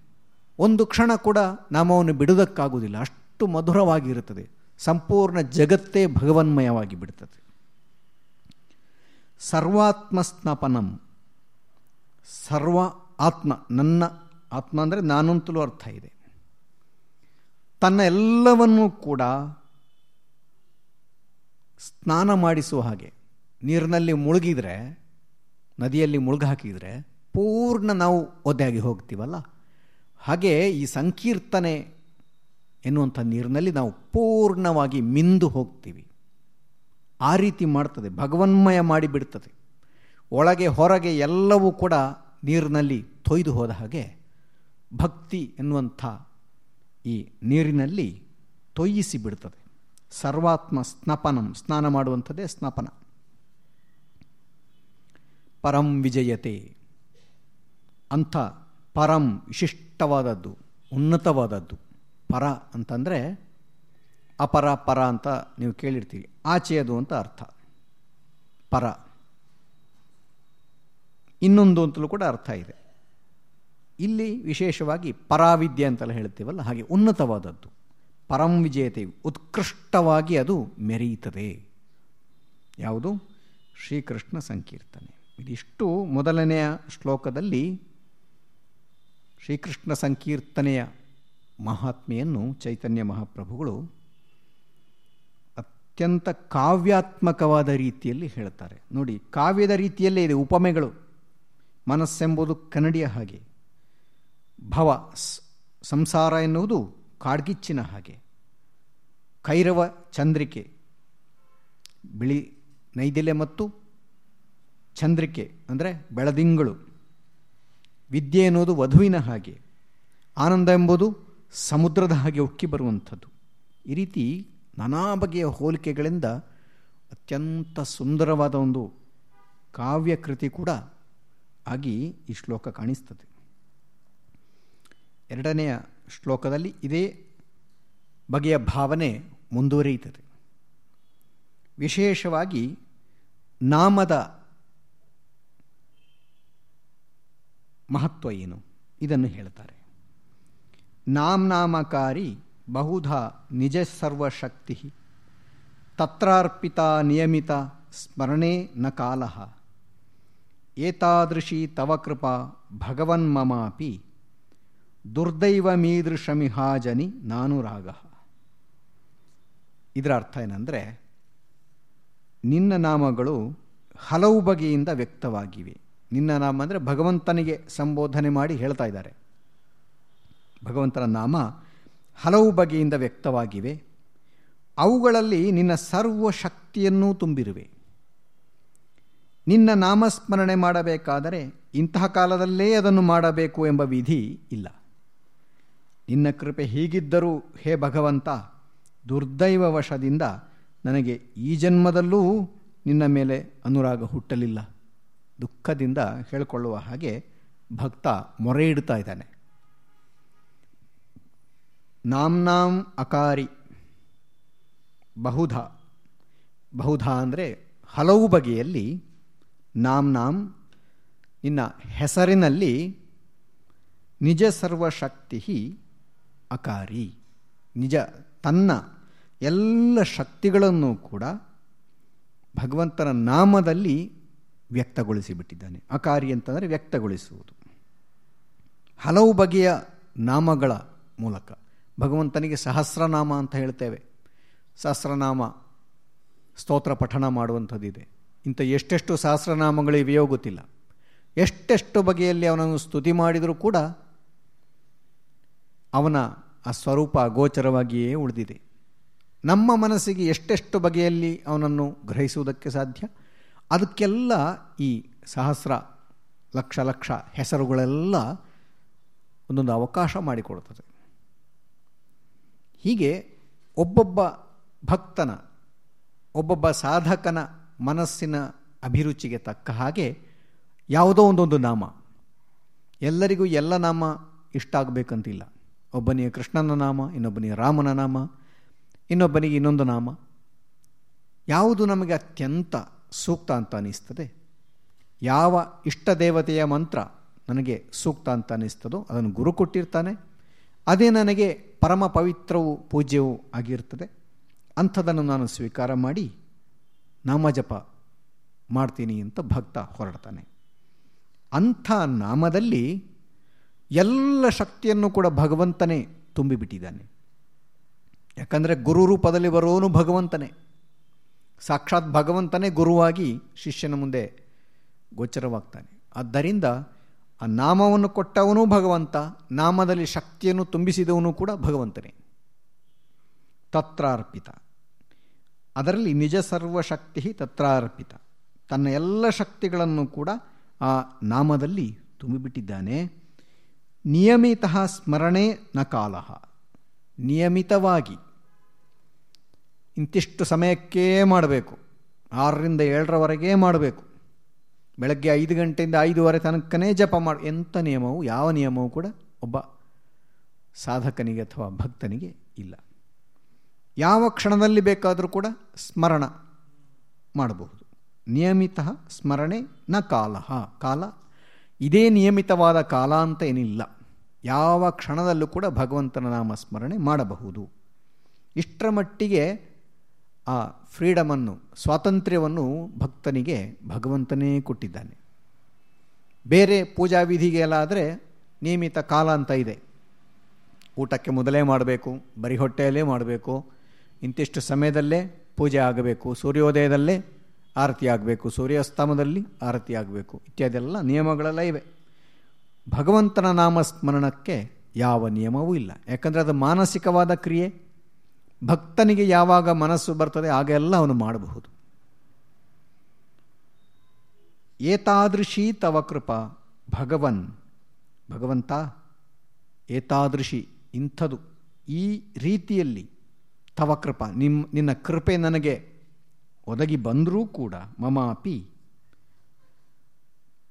ಒಂದು ಕ್ಷಣ ಕೂಡ ನಾಮವನ್ನು ಬಿಡುವುದಕ್ಕಾಗುವುದಿಲ್ಲ. ಅಷ್ಟು ಮಧುರವಾಗಿರುತ್ತದೆ. ಸಂಪೂರ್ಣ ಜಗತ್ತೇ ಭಗವನ್ಮಯವಾಗಿ ಬಿಡುತ್ತದೆ. ಸರ್ವಾತ್ಮಸ್ನಪನಂ. ಸರ್ವ ಆತ್ಮ, ನನ್ನ ಆತ್ಮ ಅಂದರೆ ನಾನಂತಲೂ ಅರ್ಥ ಇದೆ. ತನ್ನ ಎಲ್ಲವನ್ನೂ ಕೂಡ ಸ್ನಾನ ಮಾಡಿಸುವ ಹಾಗೆ ನೀರಿನಲ್ಲಿ ಮುಳುಗಿದರೆ ನದಿಯಲ್ಲಿ ಮುಳುಗಾಕಿದರೆ ಪೂರ್ಣ ನಾವು ಒದ್ದೆಯಾಗಿ ಹೋಗ್ತೀವಲ್ಲ? ಹಾಗೆ ಈ ಸಂಕೀರ್ತನೆ ಎನ್ನುವಂಥ ನೀರಿನಲ್ಲಿ ನಾವು ಪೂರ್ಣವಾಗಿ ಮಿಂದು ಹೋಗ್ತೀವಿ. ಆ ರೀತಿ ಮಾಡ್ತದೆ, ಭಗವನ್ಮಯ ಮಾಡಿಬಿಡ್ತದೆ. ಒಳಗೆ ಹೊರಗೆ ಎಲ್ಲವೂ ಕೂಡ ನೀರಿನಲ್ಲಿ ತೊಯ್ದು ಹೋದ ಹಾಗೆ ಭಕ್ತಿ ಎನ್ನುವಂಥ ಈ ನೀರಿನಲ್ಲಿ ತೊಯ್ಯಿಸಿ ಬಿಡ್ತದೆ. ಸರ್ವಾತ್ಮ ಸ್ನಪನಂ, ಸ್ನಾನ ಮಾಡುವಂಥದ್ದೇ ಸ್ನಪನ. ಪರಂ ವಿಜಯತೆ. ಅಂಥ ಪರಂ ವಿಶಿಷ್ಟವಾದದ್ದು, ಉನ್ನತವಾದದ್ದು. ಪರ ಅಂತಂದರೆ ಅಪರ, ಪರ ಅಂತ ನೀವು ಕೇಳಿರ್ತೀರಿ. ಆಚೆಯದು ಅಂತ ಅರ್ಥ. ಪರ. ಇನ್ನೊಂದು ಅಂತಲೂ ಕೂಡ ಅರ್ಥ ಇದೆ. ಇಲ್ಲಿ ವಿಶೇಷವಾಗಿ ಪರಾವಿದ್ಯೆ ಅಂತೆಲ್ಲ ಹೇಳ್ತೀವಲ್ಲ, ಹಾಗೆ ಉನ್ನತವಾದದ್ದು. ಪರಂ ವಿಜಯತೆ, ಉತ್ಕೃಷ್ಟವಾಗಿ ಅದು ಮೆರೆಯುತ್ತದೆ. ಯಾವುದು? ಶ್ರೀಕೃಷ್ಣ ಸಂಕೀರ್ತನೆ. ಇದಿಷ್ಟು ಮೊದಲನೆಯ ಶ್ಲೋಕದಲ್ಲಿ ಶ್ರೀಕೃಷ್ಣ ಸಂಕೀರ್ತನೆಯ ಮಹಾತ್ಮೆಯನ್ನು ಚೈತನ್ಯ ಮಹಾಪ್ರಭುಗಳು ಅತ್ಯಂತ ಕಾವ್ಯಾತ್ಮಕವಾದ ರೀತಿಯಲ್ಲಿ ಹೇಳ್ತಾರೆ. ನೋಡಿ, ಕಾವ್ಯದ ರೀತಿಯಲ್ಲೇ ಇದೆ ಉಪಮೆಗಳು. ಮನಸ್ಸೆಂಬುದು ಕನ್ನಡಿಯ ಹಾಗೆ. ಭವ ಸಂಸಾರ ಎನ್ನುವುದು ಕಾಡ್ಗಿಚ್ಚಿನ ಹಾಗೆ. ಕೈರವ, ಚಂದ್ರಿಕೆ. ಬಿಳಿ ನೈದಿಲೆ ಮತ್ತು ಚಂದ್ರಿಕೆ, ಅಂದರೆ ಬೆಳದಿಂಗಳು. ವಿದ್ಯೆ ಅನ್ನೋದು ವಧುವಿನ ಹಾಗೆ, ಆನಂದ ಎಂಬುದು ಸಮುದ್ರದ ಹಾಗೆ ಉಕ್ಕಿ ಬರುವಂಥದ್ದು. ಈ ರೀತಿ ನಾನಾ ಬಗೆಯ ಹೋಲಿಕೆಗಳಿಂದ ಅತ್ಯಂತ ಸುಂದರವಾದ ಒಂದು ಕಾವ್ಯಕೃತಿ ಕೂಡ ಆಗಿ ಈ ಶ್ಲೋಕ ಕಾಣಿಸ್ತದೆ. ಎರಡನೆಯ ಶ್ಲೋಕದಲ್ಲಿ ಇದೇ ಬಗೆಯ ಭಾವನೆ ಮುಂದುವರಿಯುತ್ತದೆ. ವಿಶೇಷವಾಗಿ ನಾಮದ ಮಹತ್ವ ಏನು? ಇದನ್ನು ಹೇಳ್ತಾರೆ. ನಾಮನಾಮಕಾರಿ ಬಹುಧಾ ನಿಜ ಸರ್ವಶಕ್ತಿ ತತ್ರಾರ್ಪಿತ ನಿಯಮಿತ ಸ್ಮರಣೆ ನ ಕಾಲ ಏತಾದೃಶಿ ತವ ಕೃಪಾ ಭಗವನ್ಮಮಾಪಿ ದುರ್ದೈವಮೀದೃಶಮಿಹಾಜನಿ ನಾನು ರಾಗ. ಇದರ ಅರ್ಥ ಏನಂದರೆ ನಿನ್ನ ನಾಮಗಳು ಹಲವು ಬಗೆಯಿಂದ ವ್ಯಕ್ತವಾಗಿವೆ. ನಿನ್ನ ನಾಮ ಅಂದರೆ ಭಗವಂತನಿಗೆ ಸಂಬೋಧನೆ ಮಾಡಿ ಹೇಳ್ತಾ ಇದ್ದಾರೆ. ಭಗವಂತನ ನಾಮ ಹಲವು ಬಗೆಯಿಂದ ವ್ಯಕ್ತವಾಗಿವೆ. ಅವುಗಳಲ್ಲಿ ನಿನ್ನ ಸರ್ವ ಶಕ್ತಿಯನ್ನೂ ತುಂಬಿರುವೆ. ನಿನ್ನ ನಾಮಸ್ಮರಣೆ ಮಾಡಬೇಕಾದರೆ ಇಂತಹ ಕಾಲದಲ್ಲೇ ಅದನ್ನು ಮಾಡಬೇಕು ಎಂಬ ವಿಧಿ ಇಲ್ಲ. ನಿನ್ನ ಕೃಪೆ ಹೀಗಿದ್ದರೂ ಹೇ ಭಗವಂತ, ದುರ್ದೈವ ವಶದಿಂದ ನನಗೆ ಈ ಜನ್ಮದಲ್ಲೂ ನಿನ್ನ ಮೇಲೆ ಅನುರಾಗ ಹುಟ್ಟಲಿಲ್ಲ. ದುಃಖದಿಂದ ಹೇಳಿಕೊಳ್ಳುವ ಹಾಗೆ ಭಕ್ತ ಮೊರೆ ಇಡ್ತಾ ಇದ್ದಾನೆ. ನಾಮ್ನಾಂ ಅಕಾರಿ ಬಹುಧ. ಬಹುಧ ಅಂದರೆ ಹಲವು ಬಗೆಯಲ್ಲಿ ನಾಮ್ನಾಂ ಇನ್ನು ಹೆಸರಿನಲ್ಲಿ ನಿಜ ಸರ್ವಶಕ್ತಿ ಅಕಾರಿ. ನಿಜ ತನ್ನ ಎಲ್ಲ ಶಕ್ತಿಗಳನ್ನು ಕೂಡ ಭಗವಂತನ ನಾಮದಲ್ಲಿ ವ್ಯಕ್ತಗೊಳಿಸಿಬಿಟ್ಟಿದ್ದಾನೆ. ಅಕಾರಿ ಅಂತಂದರೆ ವ್ಯಕ್ತಗೊಳಿಸುವುದು. ಹಲವು ಬಗೆಯ ನಾಮಗಳ ಮೂಲಕ. ಭಗವಂತನಿಗೆ ಸಹಸ್ರನಾಮ ಅಂತ ಹೇಳ್ತೇವೆ. ಸಹಸ್ರನಾಮ ಸ್ತೋತ್ರ ಪಠಣ ಮಾಡುವಂಥದ್ದಿದೆ. ಇಂಥ ಎಷ್ಟೆಷ್ಟು ಸಹಸ್ರನಾಮಗಳಿವೆಯೋ ಗೊತ್ತಿಲ್ಲ. ಎಷ್ಟೆಷ್ಟು ಬಗೆಯಲ್ಲಿ ಅವನನ್ನು ಸ್ತುತಿ ಮಾಡಿದರೂ ಕೂಡ ಅವನ ಆ ಸ್ವರೂಪ ಗೋಚರವಾಗಿಯೇ ಉಳಿದಿದೆ. ನಮ್ಮ ಮನಸ್ಸಿಗೆ ಎಷ್ಟೆಷ್ಟು ಬಗೆಯಲ್ಲಿ ಅವನನ್ನು ಗ್ರಹಿಸುವುದಕ್ಕೆ ಸಾಧ್ಯ? ಅದಕ್ಕೆಲ್ಲ ಈ ಸಹಸ್ರ, ಲಕ್ಷ ಲಕ್ಷ ಹೆಸರುಗಳೆಲ್ಲ ಒಂದೊಂದು ಅವಕಾಶ ಮಾಡಿಕೊಡ್ತದೆ ಹೀಗೆ ಒಬ್ಬೊಬ್ಬ ಭಕ್ತನ, ಒಬ್ಬೊಬ್ಬ ಸಾಧಕನ ಮನಸ್ಸಿನ ಅಭಿರುಚಿಗೆ ತಕ್ಕ ಹಾಗೆ ಯಾವುದೋ ಒಂದೊಂದು ನಾಮ. ಎಲ್ಲರಿಗೂ ಎಲ್ಲ ನಾಮ ಇಷ್ಟ ಆಗಬೇಕಂತಿಲ್ಲ. ಒಬ್ಬನಿಗೆ ಕೃಷ್ಣನ ನಾಮ, ಇನ್ನೊಬ್ಬನಿಗೆ ರಾಮನ ನಾಮ, ಇನ್ನೊಬ್ಬನಿಗೆ ಇನ್ನೊಂದು ನಾಮ. ಯಾವುದು ನಮಗೆ ಅತ್ಯಂತ ಸೂಕ್ತ ಅಂತ ಅನ್ನಿಸ್ತದೆ. ಯಾವ ಇಷ್ಟ ದೇವತೆಯ ಮಂತ್ರ ನನಗೆ ಸೂಕ್ತ ಅಂತ ಅನ್ನಿಸ್ತದೋ ಅದನ್ನು ಗುರು ಕೊಟ್ಟಿರ್ತಾನೆ. ಅದೇ ನನಗೆ ಪರಮ ಪವಿತ್ರವೂ ಪೂಜ್ಯವೂ ಆಗಿರ್ತದೆ. ಅಂಥದನ್ನು ನಾನು ಸ್ವೀಕಾರ ಮಾಡಿ ನಾಮಜಪ ಮಾಡ್ತೀನಿ ಅಂತ ಭಕ್ತ ಹೊರಡ್ತಾನೆ. ಅಂಥ ನಾಮದಲ್ಲಿ ಎಲ್ಲ ಶಕ್ತಿಯನ್ನು ಕೂಡ ಭಗವಂತನೇ ತುಂಬಿಬಿಟ್ಟಿದ್ದಾನೆ. ಯಾಕಂದರೆ ಗುರು ರೂಪದಲ್ಲಿ ಬರೋನು ಭಗವಂತನೇ. ಸಾಕ್ಷಾತ್ ಭಗವಂತನೇ ಗುರುವಾಗಿ ಶಿಷ್ಯನ ಮುಂದೆ ಗೋಚರವಾಗ್ತಾನೆ. ಆದ್ದರಿಂದ ಆ ನಾಮವನ್ನು ಕೊಟ್ಟವನೂ ಭಗವಂತ, ನಾಮದಲ್ಲಿ ಶಕ್ತಿಯನ್ನು ತುಂಬಿಸಿದವನು ಕೂಡ ಭಗವಂತನೇ. ತತ್ರಾರ್ಪಿತ. ಅದರಲ್ಲಿ ನಿಜ ಸರ್ವಶಕ್ತಿ ತತ್ರಾರ್ಪಿತ. ತನ್ನ ಎಲ್ಲ ಶಕ್ತಿಗಳನ್ನು ಕೂಡ ಆ ನಾಮದಲ್ಲಿ ತುಂಬಿಬಿಟ್ಟಿದ್ದಾನೆ. ನಿಯಮಿತ ಸ್ಮರಣೆ ನ ಕಾಲ. ನಿಯಮಿತವಾಗಿ. ಇಂತಿಷ್ಟು ಸಮಯಕ್ಕೇ ಮಾಡಬೇಕು. ಆರರಿಂದ ಏಳರವರೆಗೆ ಮಾಡಬೇಕು. ಬೆಳಗ್ಗೆ ಐದು ಗಂಟೆಯಿಂದ ಐದೂವರೆ ತನಕನೇ ಜಪ ಮಾಡಿ. ಎಂಥ ನಿಯಮವು, ಯಾವ ನಿಯಮವೂ ಕೂಡ ಒಬ್ಬ ಸಾಧಕನಿಗೆ ಅಥವಾ ಭಕ್ತನಿಗೆ ಇಲ್ಲ. ಯಾವ ಕ್ಷಣದಲ್ಲಿ ಬೇಕಾದರೂ ಕೂಡ ಸ್ಮರಣ ಮಾಡಬಹುದು. ನಿಯಮಿತ ಸ್ಮರಣೆ ನ ಕಾಲ. ಕಾಲ. ಇದೇ ನಿಯಮಿತವಾದ ಕಾಲ ಅಂತ ಏನಿಲ್ಲ. ಯಾವ ಕ್ಷಣದಲ್ಲೂ ಕೂಡ ಭಗವಂತನ ನಾಮ ಸ್ಮರಣೆ ಮಾಡಬಹುದು. ಇಷ್ಟರ ಮಟ್ಟಿಗೆ ಆ ಫ್ರೀಡಮನ್ನು, ಸ್ವಾತಂತ್ರ್ಯವನ್ನು ಭಕ್ತನಿಗೆ ಭಗವಂತನೇ ಕೊಟ್ಟಿದ್ದಾನೆ. ಬೇರೆ ಪೂಜಾ ವಿಧಿಗೆ ಎಲ್ಲ ಆದರೆ ನಿಯಮಿತ ಕಾಲ ಅಂತ ಇದೆ. ಊಟಕ್ಕೆ ಮೊದಲೇ ಮಾಡಬೇಕು, ಬರಿ ಹೊಟ್ಟೆಯಲ್ಲೇ ಮಾಡಬೇಕು, ಇಂತಿಷ್ಟು ಸಮಯದಲ್ಲೇ ಪೂಜೆ ಆಗಬೇಕು, ಸೂರ್ಯೋದಯದಲ್ಲೇ ಆರತಿ ಆಗಬೇಕು, ಸೂರ್ಯಾಸ್ತಮದಲ್ಲಿ ಆರತಿ ಆಗಬೇಕು ಇತ್ಯಾದಿ ಎಲ್ಲ ನಿಯಮಗಳೆಲ್ಲ ಇವೆ. ಭಗವಂತನ ನಾಮಸ್ಮರಣಕ್ಕೆ ಯಾವ ನಿಯಮವೂ ಇಲ್ಲ. ಯಾಕಂದರೆ ಅದು ಮಾನಸಿಕವಾದ ಕ್ರಿಯೆ ಭಕ್ತನಿಗೆ ಯಾವಾಗ ಮನಸ್ಸು ಬರ್ತದೆ ಆಗೆಲ್ಲ ಅವನು ಮಾಡಬಹುದು. ಏತಾದೃಶಿ ತವ ಕೃಪ ಭಗವನ್, ಭಗವಂತ ಏತಾದೃಶಿ ಇಂಥದು. ಈ ರೀತಿಯಲ್ಲಿ ತವ ಕೃಪ ನಿಮ್ಮ ನಿನ್ನ ಕೃಪೆ ನನಗೆ ಒದಗಿ ಬಂದರೂ ಕೂಡ ಮಮಾಪಿ,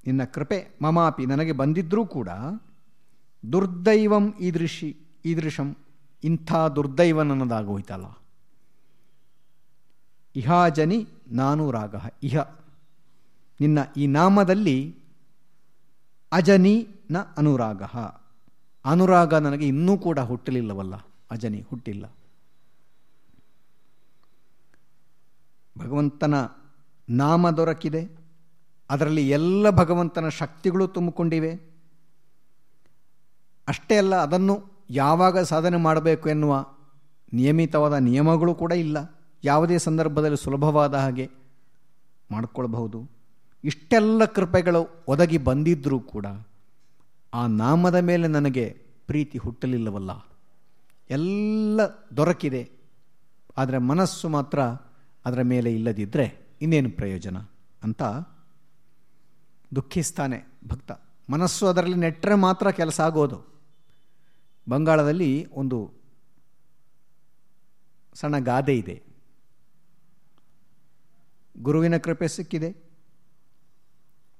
ನಿನ್ನ ಕೃಪೆ ಮಮಾಪಿ ನನಗೆ ಬಂದಿದ್ದರೂ ಕೂಡ ದುರ್ದೈವಂ ಈದೃಶಿ, ಈದೃಶಂ ಇಂಥ ದುರ್ದೈವ ನನ್ನದಾಗೋಯ್ತಲ್ಲ ಇಹಾಜನಿ ನಾನು ರಾಗ. ಇಹ. ನಿನ್ನ ಈ ನಾಮದಲ್ಲಿ ಅಜನಿ ನ ಅನುರಾಗ. ಅನುರಾಗ ನನಗೆ ಇನ್ನೂ ಕೂಡ ಹುಟ್ಟಲಿಲ್ಲವಲ್ಲ. ಅಜನಿ ಹುಟ್ಟಿಲ್ಲ. ಭಗವಂತನ ನಾಮ ದೊರಕಿದೆ. ಅದರಲ್ಲಿ ಎಲ್ಲ ಭಗವಂತನ ಶಕ್ತಿಗಳು ತುಂಬಿಕೊಂಡಿವೆ. ಅಷ್ಟೇ ಅಲ್ಲ, ಅದನ್ನು ಯಾವಾಗ ಸಾಧನೆ ಮಾಡಬೇಕು ಎನ್ನುವ ನಿಯಮಿತವಾದ ನಿಯಮಗಳು ಕೂಡ ಇಲ್ಲ. ಯಾವುದೇ ಸಂದರ್ಭದಲ್ಲಿ ಸುಲಭವಾದ ಹಾಗೆ ಮಾಡಿಕೊಳ್ಬಹುದು. ಇಷ್ಟೆಲ್ಲ ಕೃಪೆಗಳು ಒದಗಿ ಬಂದಿದ್ದರೂ ಕೂಡ ಆ ನಾಮದ ಮೇಲೆ ನನಗೆ ಪ್ರೀತಿ ಹುಟ್ಟಲಿಲ್ಲವಲ್ಲ. ಎಲ್ಲ ದೊರಕಿದೆ. ಆದರೆ ಮನಸ್ಸು ಮಾತ್ರ ಅದರ ಮೇಲೆ ಇಲ್ಲದಿದ್ದರೆ ಇನ್ನೇನು ಪ್ರಯೋಜನ ಅಂತ ದುಃಖಿಸ್ತಾನೆ ಭಕ್ತ. ಮನಸ್ಸು ಅದರಲ್ಲಿ ನೆಟ್ಟರೆ ಮಾತ್ರ ಕೆಲಸ ಆಗೋದು. ಬಂಗಾಳದಲ್ಲಿ ಒಂದು ಸಣ್ಣ ಗಾದೆ ಇದೆ. ಗುರುವಿನ ಕೃಪೆ ಸಿಕ್ಕಿದೆ.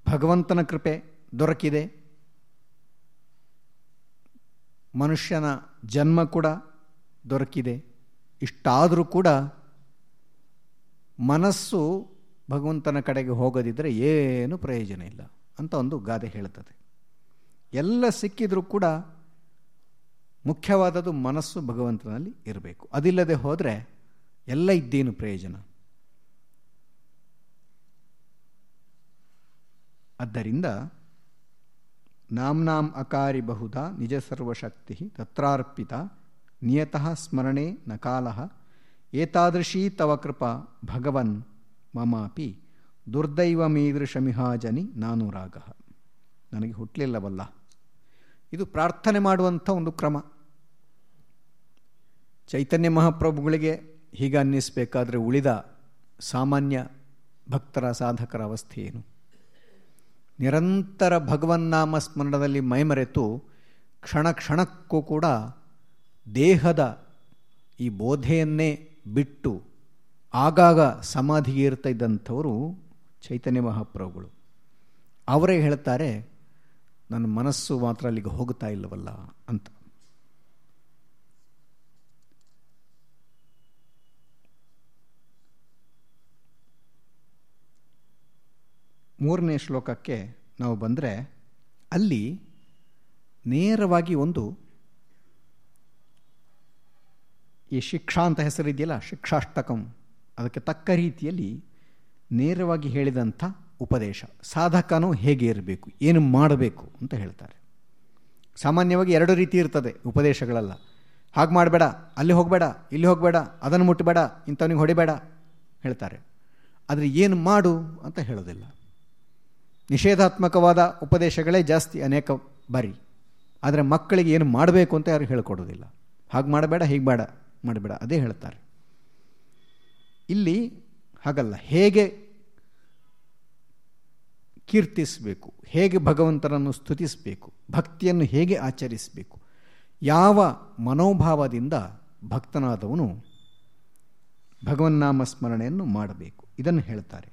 ಭಗವಂತನ ಕೃಪೆ ದೊರಕಿದೆ. ಮನುಷ್ಯನ ಜನ್ಮ ಕೂಡ ದೊರಕಿದೆ. ಇಷ್ಟಾದರೂ ಕೂಡ ಮನಸ್ಸು ಭಗವಂತನ ಕಡೆಗೆ ಹೋಗದಿದ್ದರೆ ಏನು ಪ್ರಯೋಜನ ಇಲ್ಲ ಅಂತ ಒಂದು ಗಾದೆ ಹೇಳುತ್ತದೆ. ಎಲ್ಲ ಸಿಕ್ಕಿದರೂ ಕೂಡ ಮುಖ್ಯವಾದದ್ದು ಮನಸ್ಸು ಭಗವಂತನಲ್ಲಿ ಇರಬೇಕು. ಅದಿಲ್ಲದೆ ಹೋದರೆ ಎಲ್ಲ ಇದ್ದೇನು ಪ್ರಯೋಜನ? ಆದ್ದರಿಂದ ನಾಂನಾಂ ಅಕಾರಿ ಬಹುಧ ನಿಜ ಸರ್ವಶಕ್ತಿ ತತ್ರಾರ್ಪಿತ ನಿಯತಃ ಸ್ಮರಣೆ ನಕಾಲಃ ಏತಾದೃಶೀ ತವ ಕೃಪಾ ಭಗವನ್ ಮಮಾಪಿ ದುರ್ದೈವ ಮೀದೃಶಮಿಹಾಜನಿ ನಾನು ರಾಗ ನನಗೆ ಹುಟ್ಟಲಿಲ್ಲವಲ್ಲ ಇದು ಪ್ರಾರ್ಥನೆ ಮಾಡುವಂಥ ಒಂದು ಕ್ರಮ. ಚೈತನ್ಯ ಮಹಾಪ್ರಭುಗಳಿಗೆ ಹೀಗೆ ಅನ್ನಿಸಬೇಕಾದ್ರೆ ಉಳಿದ ಸಾಮಾನ್ಯ ಭಕ್ತರ ಸಾಧಕರ ಅವಸ್ಥೆ ಏನು? ನಿರಂತರ ಭಗವನ್ನಾಮ ಸ್ಮರಣದಲ್ಲಿ ಮೈಮರೆತು ಕ್ಷಣ ಕ್ಷಣಕ್ಕೂ ಕೂಡ ದೇಹದ ಈ ಬೋಧೆಯನ್ನೇ ಬಿಟ್ಟು ಆಗಾಗ ಸಮಾಧಿಗೆ ಇರ್ತಾ ಇದ್ದಂಥವರು ಚೈತನ್ಯ ಮಹಾಪ್ರಭುಗಳು. ಅವರೇ ಹೇಳ್ತಾರೆ, ನನ್ನ ಮನಸ್ಸು ಮಾತ್ರ ಅಲ್ಲಿಗೆ ಹೋಗ್ತಾ ಇಲ್ಲವಲ್ಲ ಅಂತ. ಮೂರನೇ ಶ್ಲೋಕಕ್ಕೆ ನಾವು ಬಂದರೆ ಅಲ್ಲಿ ನೇರವಾಗಿ ಒಂದು ಈ ಶಿಕ್ಷಾ ಅಂತ ಹೆಸರಿದೆಯಲ್ಲ, ಶಿಕ್ಷಾಷ್ಟಕಂ. ಅದಕ್ಕೆ ತಕ್ಕ ರೀತಿಯಲ್ಲಿ ನೇರವಾಗಿ ಹೇಳಿದಂಥ ಉಪದೇಶ. ಸಾಧಕನು ಹೇಗೆ ಇರಬೇಕು, ಏನು ಮಾಡಬೇಕು ಅಂತ ಹೇಳ್ತಾರೆ. ಸಾಮಾನ್ಯವಾಗಿ ಎರಡು ರೀತಿ ಇರ್ತದೆ ಉಪದೇಶಗಳೆಲ್ಲ. ಹಾಗೆ ಮಾಡಬೇಡ, ಅಲ್ಲಿ ಹೋಗಬೇಡ, ಇಲ್ಲಿ ಹೋಗಬೇಡ, ಅದನ್ನು ಮುಟ್ಟಬೇಡ ಇಂಥವನಿಗೆ ಹೊಡಿಬೇಡ ಹೇಳ್ತಾರೆ. ಆದರೆ ಏನು ಮಾಡು ಅಂತ ಹೇಳೋದಿಲ್ಲ. ನಿಷೇಧಾತ್ಮಕವಾದ ಉಪದೇಶಗಳೇ ಜಾಸ್ತಿ ಅನೇಕ ಬಾರಿ. ಆದರೆ ಮಕ್ಕಳಿಗೆ ಏನು ಮಾಡಬೇಕು ಅಂತ ಯಾರು ಹೇಳಿಕೊಡೋದಿಲ್ಲ ಹಾಗೆ ಮಾಡಬೇಡ, ಹೀಗೆ ಬೇಡ, ಮಾಡಬೇಡ, ಅದೇ ಹೇಳ್ತಾರೆ. ಇಲ್ಲಿ ಹಾಗಲ್ಲ, ಹೇಗೆ ಕೀರ್ತಿಸಬೇಕು, ಹೇಗೆ ಭಗವಂತನನ್ನು ಸ್ತುತಿಸಬೇಕು, ಭಕ್ತಿಯನ್ನು ಹೇಗೆ ಆಚರಿಸಬೇಕು, ಯಾವ ಮನೋಭಾವದಿಂದ ಭಕ್ತನಾದವನು ಭಗವನ್ನಾಮ ಸ್ಮರಣೆಯನ್ನು ಮಾಡಬೇಕು, ಇದನ್ನು ಹೇಳ್ತಾರೆ.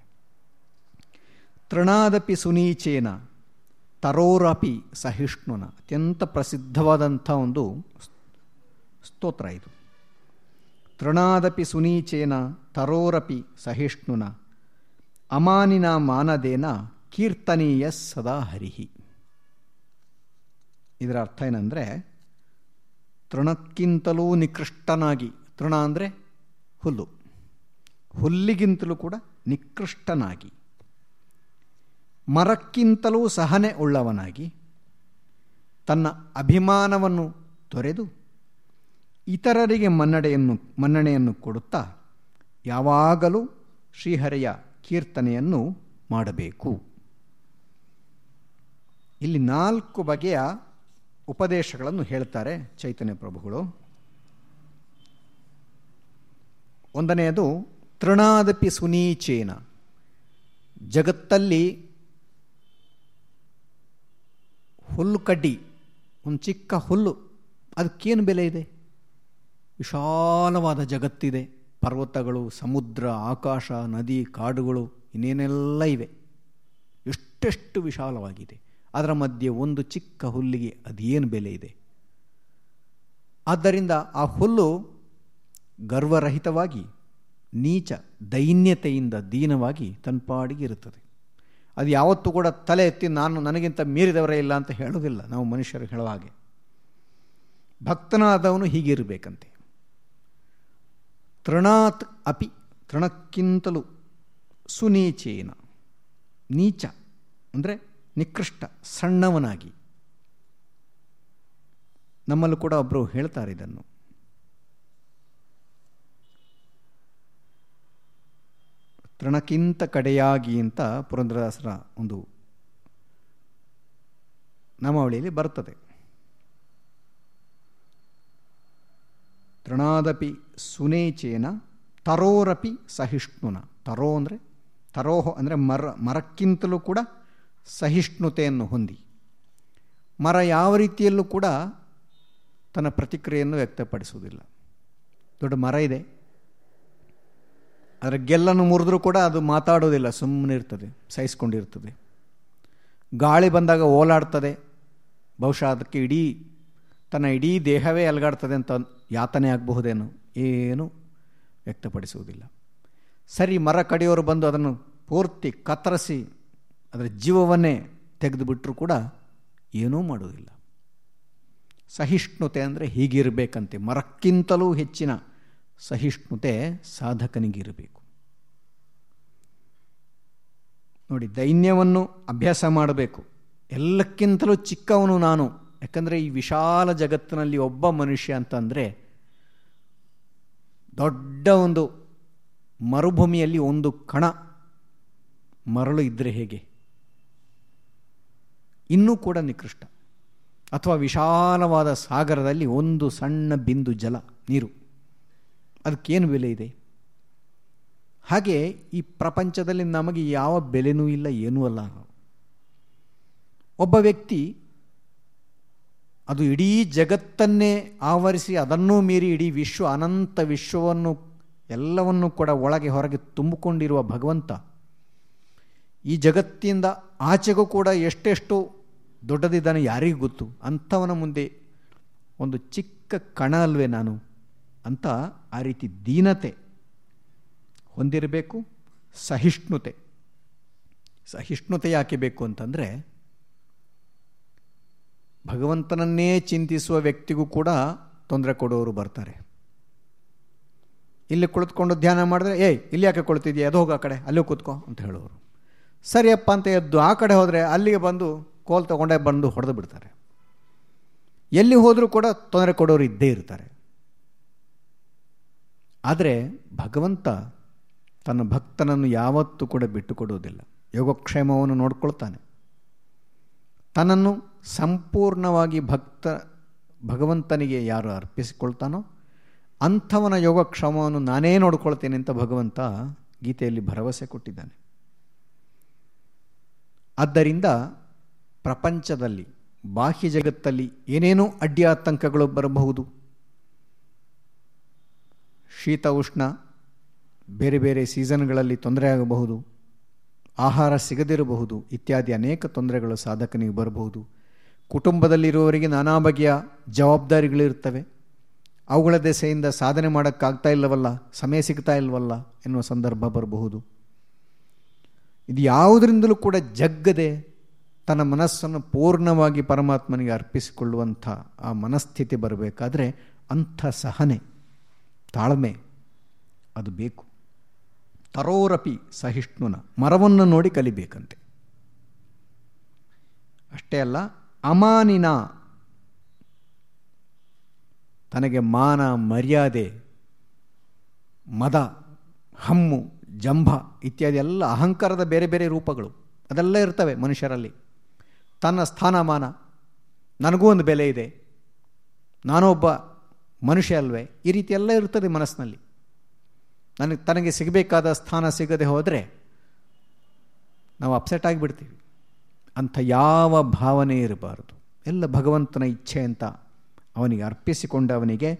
ತೃಣಾದಪಿ ಸುನೀಚೇನ, ತರೋರಪಿ ಸಹಿಷ್ಣುನ, ಅತ್ಯಂತ ಪ್ರಸಿದ್ಧವಾದಂಥ ಒಂದು ಸ್ತೋತ್ರ ಇದು. ತೃಣಾದಪಿ ಸುನೀಚೇನ, ತರೋರಪಿ ಸಹಿಷ್ಣುನ, ಅಮಾನಿನ ಮಾನದೇನ ಕೀರ್ತನೀಯ ಸದಾ ಹರಿಹಿ. ಇದರ ಅರ್ಥ ಏನಂದರೆ, ತೃಣಕ್ಕಿಂತಲೂ ನಿಕೃಷ್ಟನಾಗಿ, ತೃಣ ಅಂದರೆ ಹುಲ್ಲು. ಹುಲ್ಲಿಗಿಂತಲೂ ಕೂಡ ನಿಕೃಷ್ಟನಾಗಿ. ಮರಕ್ಕಿಂತಲೂ ಸಹನೆ ಉಳ್ಳವನಾಗಿ ತನ್ನ ಅಭಿಮಾನವನ್ನು ತೊರೆದು ಇತರರಿಗೆ ಮನ್ನಡೆಯನ್ನು, ಮನ್ನಣೆಯನ್ನು ಕೊಡುತ್ತಾ ಯಾವಾಗಲೂ ಶ್ರೀಹರಿಯ ಕೀರ್ತನೆಯನ್ನು ಮಾಡಬೇಕು. ಇಲ್ಲಿ ನಾಲ್ಕು ಬಗೆಯ ಉಪದೇಶಗಳನ್ನು ಹೇಳ್ತಾರೆ ಚೈತನ್ಯ ಪ್ರಭುಗಳು. ಒಂದನೆಯದು ತೃಣಾದಪಿ ಸುನೀಚೇನ. ಜಗತ್ತಲ್ಲಿ ಹುಲ್ಲು ಕಡ್ಡಿ, ಒಂದು ಚಿಕ್ಕ ಹುಲ್ಲು, ಅದಕ್ಕೇನು ಬೆಲೆ ಇದೆ? ವಿಶಾಲವಾದ ಜಗತ್ತಿದೆ. ಪರ್ವತಗಳು, ಸಮುದ್ರ, ಆಕಾಶ, ನದಿ, ಕಾಡುಗಳು, ಇನ್ನೇನೆಲ್ಲ ಇವೆ. ಎಷ್ಟೆಷ್ಟು ವಿಶಾಲವಾಗಿದೆ. ಅದರ ಮಧ್ಯೆ ಒಂದು ಚಿಕ್ಕ ಹುಲ್ಲಿಗೆ ಅದೇನು ಬೆಲೆ ಇದೆ? ಆದ್ದರಿಂದ ಆ ಹುಲ್ಲು ಗರ್ವರಹಿತವಾಗಿ, ನೀಚ ದೈನ್ಯತೆಯಿಂದ ದೀನವಾಗಿ ತನ್ಪಾಡಿಗೆ ಇರುತ್ತದೆ. ಅದು ಯಾವತ್ತೂ ಕೂಡ ತಲೆ ಎತ್ತಿ ನಾನು ನನಗಿಂತ ಮೀರಿದವರೇ ಇಲ್ಲ ಅಂತ ಹೇಳೋದಿಲ್ಲ ನಾವು ಮನುಷ್ಯರು ಹೇಳುವ ಹಾಗೆ. ಭಕ್ತನಾದವನು ಹೀಗಿರಬೇಕಂತೆ. ತೃಣಾತ್ ಅಪಿ, ತೃಣಕ್ಕಿಂತಲೂ ಸುನೀಚೇನ, ನೀಚ, ಅಂದರೆ ನಿಕೃಷ್ಟ, ಸಣ್ಣವನಾಗಿ. ನಮ್ಮಲ್ಲೂ ಕೂಡ ಒಬ್ಬರು ಹೇಳ್ತಾರೆ ಇದನ್ನು. ತೃಣಕ್ಕಿಂತ ಕಡೆಯಾಗಿ ಅಂತ ಪುರಂದ್ರದಾಸರ ಒಂದು ನಾಮಾವಳಿಯಲ್ಲಿ ಬರ್ತದೆ ತೃಣಾದಪಿ ಸುನೇಚೇನ, ತರೋರಪಿ ಸಹಿಷ್ಣುನ. ತರೋ ಅಂದರೆ ತರೋಹ ಅಂದರೆ ಮರ, ಮರಕ್ಕಿಂತಲೂ ಕೂಡ ಸಹಿಷ್ಣುತೆಯನ್ನು ಹೊಂದಿ. ಮರ ಯಾವ ರೀತಿಯಲ್ಲೂ ಕೂಡ ತನ್ನ ಪ್ರತಿಕ್ರಿಯೆಯನ್ನು ವ್ಯಕ್ತಪಡಿಸುವುದಿಲ್ಲ. ದೊಡ್ಡ ಮರ ಇದೆ. ಅದರ ಗೆಲ್ಲನ್ನು ಮುರಿದ್ರೂ ಕೂಡ ಅದು ಮಾತಾಡೋದಿಲ್ಲ ಸುಮ್ಮನೆ ಇರ್ತದೆ, ಸಹಿಸ್ಕೊಂಡಿರ್ತದೆ. ಗಾಳಿ ಬಂದಾಗ ಓಲಾಡ್ತದೆ. ಬಹುಶಃ ಅದಕ್ಕೆ ಇಡೀ, ತನ್ನ ಇಡೀ ದೇಹವೇ ಅಲಗಾಡ್ತದೆ ಅಂತ ಯಾತನೆ ಆಗಬಹುದೇನೋ, ಏನು ವ್ಯಕ್ತಪಡಿಸುವುದಿಲ್ಲ. ಸರಿ, ಮರ ಕಡಿಯೋರು ಬಂದು ಅದನ್ನು ಪೂರ್ತಿ ಕತ್ತರಿಸಿ ಅದರ ಜೀವವನ್ನೇ ತೆಗೆದುಬಿಟ್ರೂ ಕೂಡ ಏನೂ ಮಾಡುವುದಿಲ್ಲ. ಸಹಿಷ್ಣುತೆ ಅಂದರೆ ಹೀಗಿರಬೇಕಂತೆ, ಮರಕ್ಕಿಂತಲೂ ಹೆಚ್ಚಿನ ಸಹಿಷ್ಣುತೆ ಸಾಧಕನಿಗಿರಬೇಕು. ನೋಡಿ, ದೈನ್ಯವನ್ನು ಅಭ್ಯಾಸ ಮಾಡಬೇಕು. ಎಲ್ಲಕ್ಕಿಂತಲೂ ಚಿಕ್ಕವನು ನಾನು. ಯಾಕಂದರೆ ಈ ವಿಶಾಲ ಜಗತ್ತಿನಲ್ಲಿ ಒಬ್ಬ ಮನುಷ್ಯ ಅಂತಂದರೆ ದೊಡ್ಡ ಒಂದು ಮರುಭೂಮಿಯಲ್ಲಿ ಒಂದು ಕಣ ಮರಳು ಇದ್ದರೆ ಹೇಗೆ? ಇನ್ನೂ ಕೂಡ ನಿಕೃಷ್ಟ. ಅಥವಾ ವಿಶಾಲವಾದ ಸಾಗರದಲ್ಲಿ ಒಂದು ಸಣ್ಣ ಬಿಂದು ಜಲ, ನೀರು. ಅದಕ್ಕೇನು ಬೆಲೆ ಇದೆ? ಹಾಗೆ ಈ ಪ್ರಪಂಚದಲ್ಲಿ ನಮಗೆ ಯಾವ ಬೆಲೆನೂ ಇಲ್ಲ, ಏನೂ ಅಲ್ಲ. ಒಬ್ಬ ವ್ಯಕ್ತಿ ಅದು ಇಡೀ ಜಗತ್ತನ್ನೇ ಆವರಿಸಿ ಅದನ್ನೂ ಮೀರಿ ಇಡೀ ವಿಶ್ವ, ಅನಂತ ವಿಶ್ವವನ್ನು, ಎಲ್ಲವನ್ನೂ ಕೂಡ ಒಳಗೆ ಹೊರಗೆ ತುಂಬಿಕೊಂಡಿರುವ ಭಗವಂತ ಈ ಜಗತ್ತಿಂದ ಆಚೆಗೂ ಕೂಡ ಎಷ್ಟೆಷ್ಟು ದೊಡ್ಡದಿದ್ದಾನೆ ಯಾರಿಗೂ ಗೊತ್ತು. ಅಂಥವನ ಮುಂದೆ ಒಂದು ಚಿಕ್ಕ ಕಣ ಅಲ್ವೇ ನಾನು. ಅಂತ ಆ ರೀತಿ ದೀನತೆ ಹೊಂದಿರಬೇಕು, ಸಹಿಷ್ಣುತೆ. ಸಹಿಷ್ಣುತೆ ಯಾಕೆ ಬೇಕು ಅಂತಂದರೆ, ಭಗವಂತನನ್ನೇ ಚಿಂತಿಸುವ ವ್ಯಕ್ತಿಗೂ ಕೂಡ ತೊಂದರೆ ಕೊಡೋರು ಬರ್ತಾರೆ. ಇಲ್ಲಿ ಕುಳಿತುಕೊಂಡು ಧ್ಯಾನ ಮಾಡಿದ್ರೆ, ಏಯ್, ಇಲ್ಲಿ ಯಾಕೆ ಕೊಳ್ತಿದ್ಯಾ? ಅದು ಹೋಗೋ ಆ ಕಡೆ, ಅಲ್ಲೂ ಕೂತ್ಕೋ, ಅಂತ ಹೇಳೋರು. ಸರಿಯಪ್ಪ ಅಂತ ಎದ್ದು ಆ ಕಡೆ ಹೋದರೆ ಅಲ್ಲಿಗೆ ಬಂದು ಕೋಲ್ ತಗೊಂಡೇ ಬಂದು ಹೊಡೆದು ಬಿಡ್ತಾರೆ. ಎಲ್ಲಿ ಹೋದರೂ ಕೂಡ ತೊಂದರೆ ಕೊಡೋರು ಇದ್ದೇ ಇರ್ತಾರೆ. ಆದರೆ ಭಗವಂತ ತನ್ನ ಭಕ್ತನನ್ನು ಯಾವತ್ತೂ ಕೂಡ ಬಿಟ್ಟುಕೊಡುವುದಿಲ್ಲ. ಯೋಗಕ್ಷೇಮವನ್ನು ನೋಡ್ಕೊಳ್ತಾನೆ. ತನ್ನನ್ನು ಸಂಪೂರ್ಣವಾಗಿ ಭಕ್ತ, ಭಗವಂತನಿಗೆ ಯಾರು ಅರ್ಪಿಸಿಕೊಳ್ತಾನೋ ಅಂಥವನ ಯೋಗಕ್ಷೇಮವನ್ನು ನಾನೇ ನೋಡ್ಕೊಳ್ತೇನೆ ಅಂತ ಭಗವಂತ ಗೀತೆಯಲ್ಲಿ ಭರವಸೆ ಕೊಟ್ಟಿದ್ದಾನೆ. ಆದ್ದರಿಂದ ಪ್ರಪಂಚದಲ್ಲಿ, ಬಾಹ್ಯ ಜಗತ್ತಲ್ಲಿ ಏನೇನೋ ಅಡ್ಡಿ ಆತಂಕಗಳು ಬರಬಹುದು. ಶೀತ, ಉಷ್ಣ ಬೇರೆ ಬೇರೆ ಸೀಸನ್ಗಳಲ್ಲಿ ತೊಂದರೆ ಆಗಬಹುದು. ಆಹಾರ ಸಿಗದಿರಬಹುದು ಇತ್ಯಾದಿ ಅನೇಕ ತೊಂದರೆಗಳು ಸಾಧಕನಿಗೆ ಬರಬಹುದು. ಕುಟುಂಬದಲ್ಲಿರುವವರಿಗೆ ನಾನಾ ಬಗೆಯ ಜವಾಬ್ದಾರಿಗಳಿರ್ತವೆ ಅವುಗಳ ದೆಸೆಯಿಂದ ಸಾಧನೆ ಮಾಡೋಕ್ಕಾಗ್ತಾ ಇಲ್ಲವಲ್ಲ, ಸಮಯ ಸಿಗ್ತಾ ಇಲ್ವಲ್ಲ ಎನ್ನುವ ಸಂದರ್ಭ ಬರಬಹುದು. ಇದು ಯಾವುದರಿಂದಲೂ ಕೂಡ ಜಗ್ಗದೆ ತನ್ನ ಮನಸ್ಸನ್ನು ಪೂರ್ಣವಾಗಿ ಪರಮಾತ್ಮನಿಗೆ ಅರ್ಪಿಸಿಕೊಳ್ಳುವಂಥ ಆ ಮನಸ್ಥಿತಿ ಬರಬೇಕಾದ್ರೆ ಅಂಥ ಸಹನೆ. ತಾಳ್ಮೆ, ಅದು ಬೇಕು. ತರೋರಪಿ ಸಹಿಷ್ಣುನ, ಮರವನ್ನು ನೋಡಿ ಕಲಿಬೇಕಂತೆ. ಅಷ್ಟೇ ಅಲ್ಲ, ಅಮಾನಿನ ತನಗೆ ಮಾನ, ಮರ್ಯಾದೆ, ಮದ, ಹಮ್ಮು, ಜಂಭ ಇತ್ಯಾದಿ ಎಲ್ಲ ಅಹಂಕಾರದ ಬೇರೆ ಬೇರೆ ರೂಪಗಳು, ಅದೆಲ್ಲ ಇರ್ತವೆ ಮನುಷ್ಯರಲ್ಲಿ. ತನ್ನ ಸ್ಥಾನಮಾನ, ನನಗೂ ಒಂದು ಬೆಲೆ ಇದೆ. ನಾನೊಬ್ಬ ಮನುಷ್ಯ ಅಲ್ವೇ? ಈ ರೀತಿ ಎಲ್ಲ ಇರ್ತದೆ ಮನಸ್ಸಿನಲ್ಲಿ. ನನಗೆ, ತನಗೆ ಸಿಗಬೇಕಾದ ಸ್ಥಾನ ಸಿಗದೆ ಹೋದರೆ ನಾವು ಅಪ್ಸೆಟ್ ಆಗಿಬಿಡ್ತೀವಿ. ಅಂಥ ಯಾವ ಭಾವನೆ ಇರಬಾರದು. ಎಲ್ಲ ಭಗವಂತನ ಇಚ್ಛೆ ಅಂತ ಅವನಿಗೆ ಅರ್ಪಿಸಿಕೊಂಡು ಅವನಿಗೆ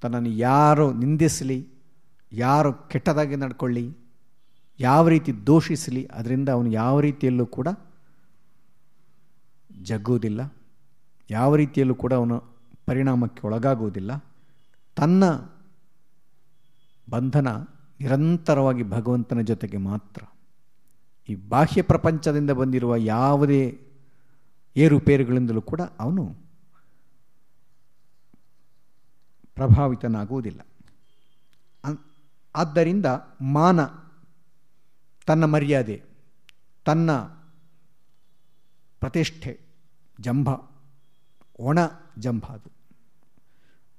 ತನ್ನನ್ನು ಯಾರು ನಿಂದಿಸಲಿ, ಯಾರು ಕೆಟ್ಟದಾಗಿ ನಡ್ಕೊಳ್ಳಿ, ಯಾವ ರೀತಿ ದೋಷಿಸಲಿ, ಅದರಿಂದ ಅವನು ಯಾವ ರೀತಿಯಲ್ಲೂ ಕೂಡ ಜಗ್ಗುವುದಿಲ್ಲ ಯಾವ ರೀತಿಯಲ್ಲೂ ಕೂಡ ಅವನು ಪರಿಣಾಮಕ್ಕೆ ಒಳಗಾಗುವುದಿಲ್ಲ. ತನ್ನ ಬಂಧನ ನಿರಂತರವಾಗಿ ಭಗವಂತನ ಜೊತೆಗೆ ಮಾತ್ರ. ಈ ಬಾಹ್ಯ ಪ್ರಪಂಚದಿಂದ ಬಂದಿರುವ ಯಾವುದೇ ಏರುಪೇರುಗಳಿಂದಲೂ ಕೂಡ ಅವನು ಪ್ರಭಾವಿತನಾಗುವುದಿಲ್ಲ. ಆದ್ದರಿಂದ ಮಾನ ತನ್ನ ಮರ್ಯಾದೆ, ತನ್ನ ಪ್ರತಿಷ್ಠೆ, ಜಂಭ, ಒಣ ಜಂಭ ಅದು.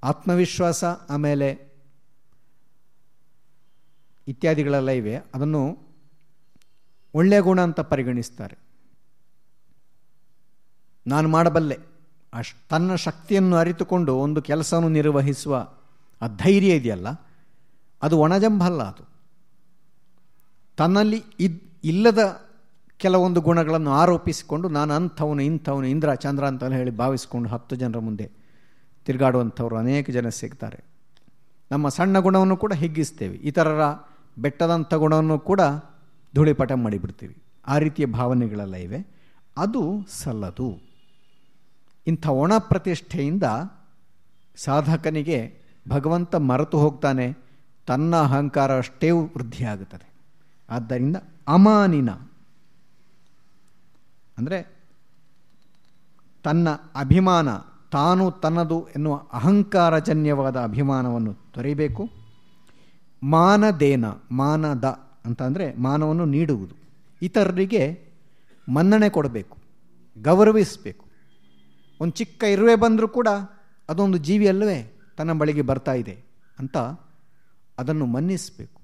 ಆತ್ಮವಿಶ್ವಾಸ ಆಮೇಲೆ ಇತ್ಯಾದಿಗಳೆಲ್ಲ ಇವೆ. ಅದನ್ನು ಒಳ್ಳೆಯ ಗುಣ ಅಂತ ಪರಿಗಣಿಸ್ತಾರೆ. ನಾನು ಮಾಡಬಲ್ಲೆ. ಅಶ್ ತನ್ನ ಶಕ್ತಿಯನ್ನು ಅರಿತುಕೊಂಡು ಒಂದು ಕೆಲಸವನ್ನು ನಿರ್ವಹಿಸುವ ಆ ಧೈರ್ಯ ಇದೆಯಲ್ಲ, ಅದು ಒಣಜಂಬಲ್ಲ ಅದು. ತನ್ನಲ್ಲಿ ಇದ್ ಇಲ್ಲದ ಕೆಲವೊಂದು ಗುಣಗಳನ್ನು ಆರೋಪಿಸಿಕೊಂಡು ನಾನು ಅಂಥವನು, ಇಂಥವನು, ಇಂದ್ರ, ಚಂದ್ರ ಅಂತ ಹೇಳಿ ಭಾವಿಸಿಕೊಂಡು ಹತ್ತು ಜನರ ಮುಂದೆ ತಿರುಗಾಡುವಂಥವ್ರು ಅನೇಕ ಜನ ಸಿಗ್ತಾರೆ. ನಮ್ಮ ಸಣ್ಣ ಗುಣವನ್ನು ಕೂಡ ಹಿಗ್ಗಿಸ್ತೇವೆ. ಇತರರ ಬೆಟ್ಟದಂಥ ಗುಣವನ್ನು ಕೂಡ ಧೂಳಿಪಟ ಮಾಡಿಬಿಡ್ತೀವಿ. ಆ ರೀತಿಯ ಭಾವನೆಗಳೆಲ್ಲ ಇವೆ. ಅದು ಸಲ್ಲದು. ಇಂಥ ಒಣ ಪ್ರತಿಷ್ಠೆಯಿಂದ ಸಾಧಕನಿಗೆ ಭಗವಂತ ಮರೆತು ಹೋಗ್ತಾನೆ, ತನ್ನ ಅಹಂಕಾರ ಅಷ್ಟೇ ವೃದ್ಧಿಯಾಗುತ್ತದೆ. ಆದ್ದರಿಂದ ಅಮಾನಿನ ಅಂದರೆ ತನ್ನ ಅಭಿಮಾನ, ತಾನು ತನ್ನದು ಎನ್ನುವ ಅಹಂಕಾರಜನ್ಯವಾದ ಅಭಿಮಾನವನ್ನು ತೊರೆಯಬೇಕು. ಮಾನದೇನ, ಮಾನದ ಅಂತ ಅಂದರೆ ಮಾನವನ್ನು ನೀಡುವುದು. ಇತರರಿಗೆ ಮನ್ನಣೆ ಕೊಡಬೇಕು, ಗೌರವಿಸಬೇಕು. ಒಂದು ಚಿಕ್ಕ ಇರುವೆ ಬಂದರೂ ಕೂಡ ಅದೊಂದು ಜೀವಿಯಲ್ಲವೇ, ತನ್ನ ಬಳಿಗೆ ಬರ್ತಾ ಇದೆ ಅಂತ ಅದನ್ನು ಮನ್ನಿಸಬೇಕು.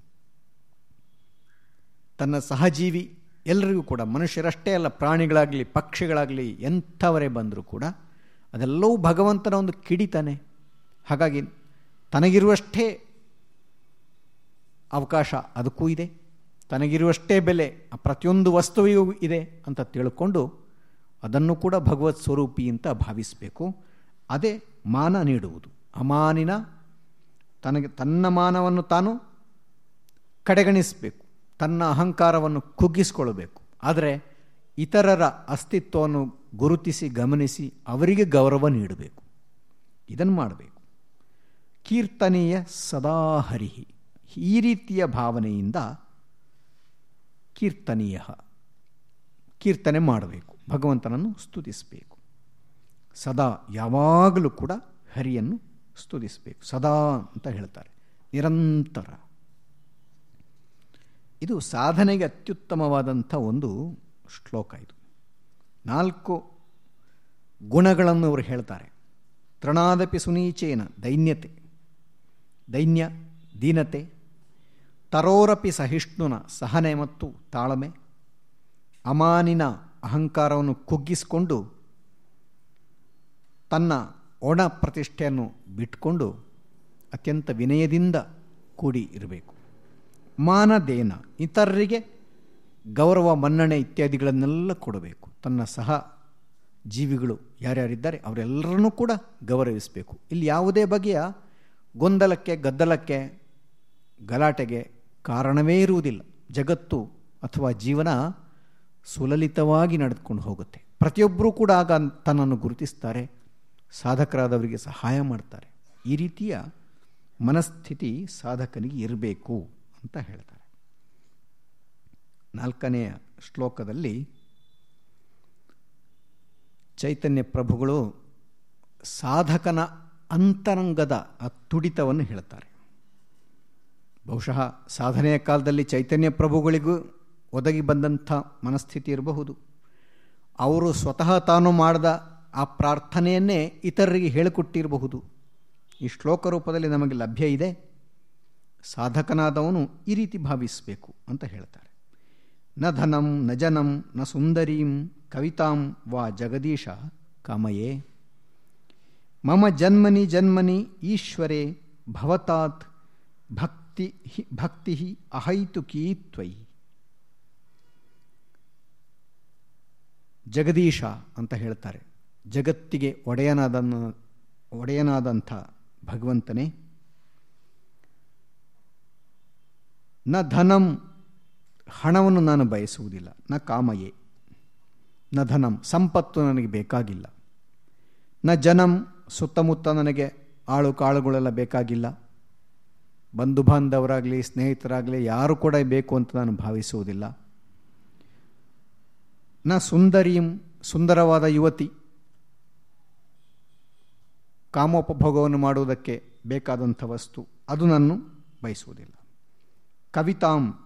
ತನ್ನ ಸಹಜೀವಿ ಎಲ್ಲರಿಗೂ ಕೂಡ, ಮನುಷ್ಯರಷ್ಟೇ ಅಲ್ಲ, ಪ್ರಾಣಿಗಳಾಗಲಿ, ಪಕ್ಷಿಗಳಾಗಲಿ, ಎಂಥವರೇ ಬಂದರೂ ಕೂಡ, ಅದೆಲ್ಲವೂ ಭಗವಂತನ ಒಂದು ಕಿಡಿತಾನೆ ಹಾಗಾಗಿ ತನಗಿರುವಷ್ಟೇ ಅವಕಾಶ ಅದಕ್ಕೂ ಇದೆ. ತನಗಿರುವಷ್ಟೇ ಬೆಲೆ ಆ ಪ್ರತಿಯೊಂದು ವಸ್ತುವಿಗೂ ಇದೆ ಅಂತ ತಿಳ್ಕೊಂಡು ಅದನ್ನು ಕೂಡ ಭಗವತ್ ಸ್ವರೂಪಿ ಅಂತ ಭಾವಿಸಬೇಕು. ಅದೇ ಮಾನ ನೀಡುವುದು. ಅಮಾನಿನ ತನಗೆ ತನ್ನ ಮಾನವನ್ನು ತಾನು ಕಡೆಗಣಿಸಬೇಕು. ತನ್ನ ಅಹಂಕಾರವನ್ನು ಕುಗ್ಗಿಸಿಕೊಳ್ಳಬೇಕು. ಆದರೆ ಇತರರ ಅಸ್ತಿತ್ವವನ್ನು ಗುರುತಿಸಿ ಗಮನಿಸಿ ಅವರಿಗೆ ಗೌರವ ನೀಡಬೇಕು. ಇದನ್ನು ಮಾಡಬೇಕು. ಕೀರ್ತನೆಯ ಸದಾ ಹರಿಹಿ. ಈ ರೀತಿಯ ಭಾವನೆಯಿಂದ ಕೀರ್ತನೀಯ ಕೀರ್ತನೆ ಮಾಡಬೇಕು. ಭಗವಂತನನ್ನು ಸ್ತುತಿಸಬೇಕು. ಸದಾ ಯಾವಾಗಲೂ ಕೂಡ ಹರಿಯನ್ನು ಸ್ತುತಿಸಬೇಕು. ಸದಾ ಅಂತ ಹೇಳ್ತಾರೆ. ನಿರಂತರ. ಇದು ಸಾಧನೆಗೆ ಅತ್ಯುತ್ತಮವಾದಂಥ ಒಂದು ಶ್ಲೋಕ ಇದು. ನಾಲ್ಕು ಗುಣಗಳನ್ನು ಅವರು ಹೇಳ್ತಾರೆ. ತೃಣಾದಪಿ ಸುನೀಚೇನ ದೈನ್ಯತೆ, ದೈನ್ಯ ದೀನತೆ, ತರೋರಪಿ ಸಹಿಷ್ಣುನ ಸಹನೆ ಮತ್ತು ತಾಳ್ಮೆ, ಅಮಾನಿನ ಅಹಂಕಾರವನ್ನು ಕುಗ್ಗಿಸಿಕೊಂಡು ತನ್ನ ಒಣ ಪ್ರತಿಷ್ಠೆಯನ್ನು ಬಿಟ್ಕೊಂಡು ಅತ್ಯಂತ ವಿನಯದಿಂದ ಕೂಡಿ ಇರಬೇಕು. ಮಾನದೇನ, ಇತರರಿಗೆ ಗೌರವ, ಮನ್ನಣೆ ಇತ್ಯಾದಿಗಳನ್ನೆಲ್ಲ ಕೊಡಬೇಕು. ತನ್ನ ಸಹ ಜೀವಿಗಳು ಯಾರ್ಯಾರಿದ್ದಾರೆ ಅವರೆಲ್ಲರನ್ನೂ ಕೂಡ ಗೌರವಿಸಬೇಕು. ಇಲ್ಲಿ ಯಾವುದೇ ಬಗೆಯ ಗೊಂದಲಕ್ಕೆ, ಗದ್ದಲಕ್ಕೆ, ಗಲಾಟೆಗೆ ಕಾರಣವೇ ಇರುವುದಿಲ್ಲ. ಜಗತ್ತು ಅಥವಾ ಜೀವನ ಸುಲಲಿತವಾಗಿ ನಡೆದುಕೊಂಡು ಹೋಗುತ್ತೆ. ಪ್ರತಿಯೊಬ್ಬರೂ ಕೂಡ ಆಗ ತನ್ನನ್ನು ಗುರುತಿಸ್ತಾರೆ, ಸಾಧಕರಾದವರಿಗೆ ಸಹಾಯ ಮಾಡ್ತಾರೆ. ಈ ರೀತಿಯ ಮನಸ್ಥಿತಿ ಸಾಧಕನಿಗೆ ಇರಬೇಕು. ಅಂತ ಹೇಳ್ತಾರೆ. ನಾಲ್ಕನೆಯ ಶ್ಲೋಕದಲ್ಲಿ ಚೈತನ್ಯ ಪ್ರಭುಗಳು ಸಾಧಕನ ಅಂತರಂಗದ ಆ ತುಡಿತವನ್ನು ಹೇಳ್ತಾರೆ. ಬಹುಶಃ ಸಾಧನೆಯ ಕಾಲದಲ್ಲಿ ಚೈತನ್ಯ ಪ್ರಭುಗಳಿಗೂ ಒದಗಿ ಬಂದಂಥ ಮನಸ್ಥಿತಿ ಇರಬಹುದು. ಅವರು ಸ್ವತಃ ತಾನು ಮಾಡಿದ ಆ ಪ್ರಾರ್ಥನೆಯನ್ನೇ ಇತರರಿಗೆ ಹೇಳಿಕೊಟ್ಟಿರಬಹುದು. ಈ ಶ್ಲೋಕ ರೂಪದಲ್ಲಿ ನಮಗೆ ಲಭ್ಯ ಇದೆ. ಸಾಧಕನಾದವನು ಈ ರೀತಿ ಭಾವಿಸಬೇಕು ಅಂತ ಹೇಳ್ತಾರೆ. ನ ಧನಂ, ನ ಜನಂ, ನ ಸುಂದರೀಂ, ಕವಿತಾಂ ವಾ ಜಗದೀಶ ಕಾಮಯೇ. ಮಮ ಜನ್ಮನಿ ಜನ್ಮನಿ ಈಶ್ವರೇ, ಭವತಾತ್ ಭಕ್ತಿ ಭಕ್ತಿ ಅಹೈತುಕೀ ತ್ವಯಿ ಜಗದೀಶ ಅಂತ ಹೇಳ್ತಾರೆ. ಜಗತ್ತಿಗೆ ಒಡೆಯನಾದ ಒಡೆಯನಾದಂಥ ಭಗವಂತನೇ ನ ಧನಂ ಹಣವನ್ನು ನಾನು ಬಯಸುವುದಿಲ್ಲ, ನ ಕಾಮಯೇ. ನ ಧನಂ ಸಂಪತ್ತು ನನಗೆ ಬೇಕಾಗಿಲ್ಲ. ನ ಜನಂ ಸುತ್ತಮುತ್ತ ನನಗೆ ಆಳು ಕಾಳುಗಳೆಲ್ಲ ಬೇಕಾಗಿಲ್ಲ. ಬಂಧು ಬಾಂಧವರಾಗಲಿ, ಸ್ನೇಹಿತರಾಗಲಿ, ಯಾರು ಕೂಡ ಬೇಕು ಅಂತ ನಾನು ಭಾವಿಸುವುದಿಲ್ಲ. ನ ಸುಂದರಿಯಂ ಸುಂದರವಾದ ಯುವತಿ. ಕಾಮೋಪಭೋಗವನ್ನು ಮಾಡುವುದಕ್ಕೆ ಬೇಕಾದಂಥ ವಸ್ತು, ಅದು ನಾನು ಬಯಸುವುದಿಲ್ಲ. ಕವಿತಾಂ.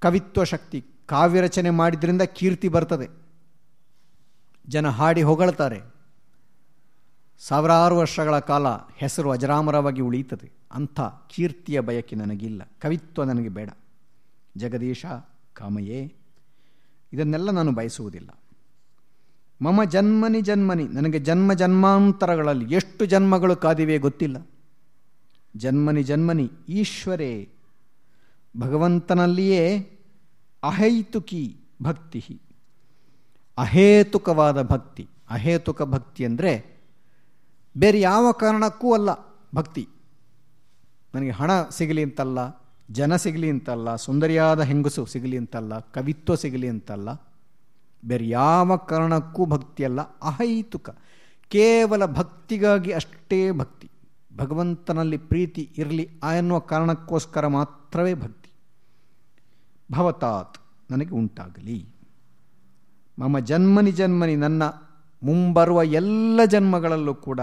ಕವಿತ್ವ ಶಕ್ತಿ ಕಾವ್ಯ ರಚನೆ ಮಾಡಿದ್ರಿಂದ ಕೀರ್ತಿ ಬರ್ತದೆ. ಜನ ಹಾಡಿ ಹೊಗಳ್ತಾರೆ. ಸಾವಿರಾರು ವರ್ಷಗಳ ಕಾಲ ಹೆಸರು ಅಜರಾಮರವಾಗಿ ಉಳಿಯುತ್ತದೆ. ಅಂಥ ಕೀರ್ತಿಯ ಬಯಕೆ ನನಗಿಲ್ಲ. ಕವಿತ್ವ ನನಗೆ ಬೇಡ. ಜಗದೀಶ ಕಾಮಯೇ. ಇದನ್ನೆಲ್ಲ ನಾನು ಬಯಸುವುದಿಲ್ಲ. ಮಮ ಜನ್ಮನಿ ಜನ್ಮನಿ. ನನಗೆ ಜನ್ಮ ಜನ್ಮಾಂತರಗಳಲ್ಲಿ ಎಷ್ಟು ಜನ್ಮಗಳು ಕಾದಿವೆ ಗೊತ್ತಿಲ್ಲ. ಜನ್ಮನಿ ಜನ್ಮನಿ ಈಶ್ವರೇ, ಭಗವಂತನಲ್ಲಿಯೇ ಅಹೈತುಕಿ ಭಕ್ತಿ. ಅಹೇತುಕವಾದ ಭಕ್ತಿ. ಅಹೇತುಕ ಭಕ್ತಿ ಅಂದರೆ ಬೇರೆ ಯಾವ ಕಾರಣಕ್ಕೂ ಅಲ್ಲ ಭಕ್ತಿ. ನನಗೆ ಹಣ ಸಿಗಲಿ ಅಂತಲ್ಲ, ಜನ ಸಿಗಲಿ ಅಂತಲ್ಲ, ಸುಂದರಿಯಾದ ಹೆಂಗಸು ಸಿಗಲಿ ಅಂತಲ್ಲ, ಕವಿತ್ವ ಸಿಗಲಿ ಅಂತಲ್ಲ, ಬೇರೆ ಯಾವ ಕಾರಣಕ್ಕೂ ಭಕ್ತಿಯಲ್ಲ ಅಹೈತುಕ. ಕೇವಲ ಭಕ್ತಿಗಾಗಿ ಅಷ್ಟೇ ಭಕ್ತಿ. ಭಗವಂತನಲ್ಲಿ ಪ್ರೀತಿ ಇರಲಿ ಆ ಎನ್ನುವ ಕಾರಣಕ್ಕೋಸ್ಕರ ಮಾತ್ರವೇ ಭಕ್ತಿ. ಭವತಾತ್ ನನಗೆ ಉಂಟಾಗಲಿ. ಮಮ ಜನ್ಮನಿ ಜನ್ಮನಿ ನನ್ನ ಮುಂಬರುವ ಎಲ್ಲ ಜನ್ಮಗಳಲ್ಲೂ ಕೂಡ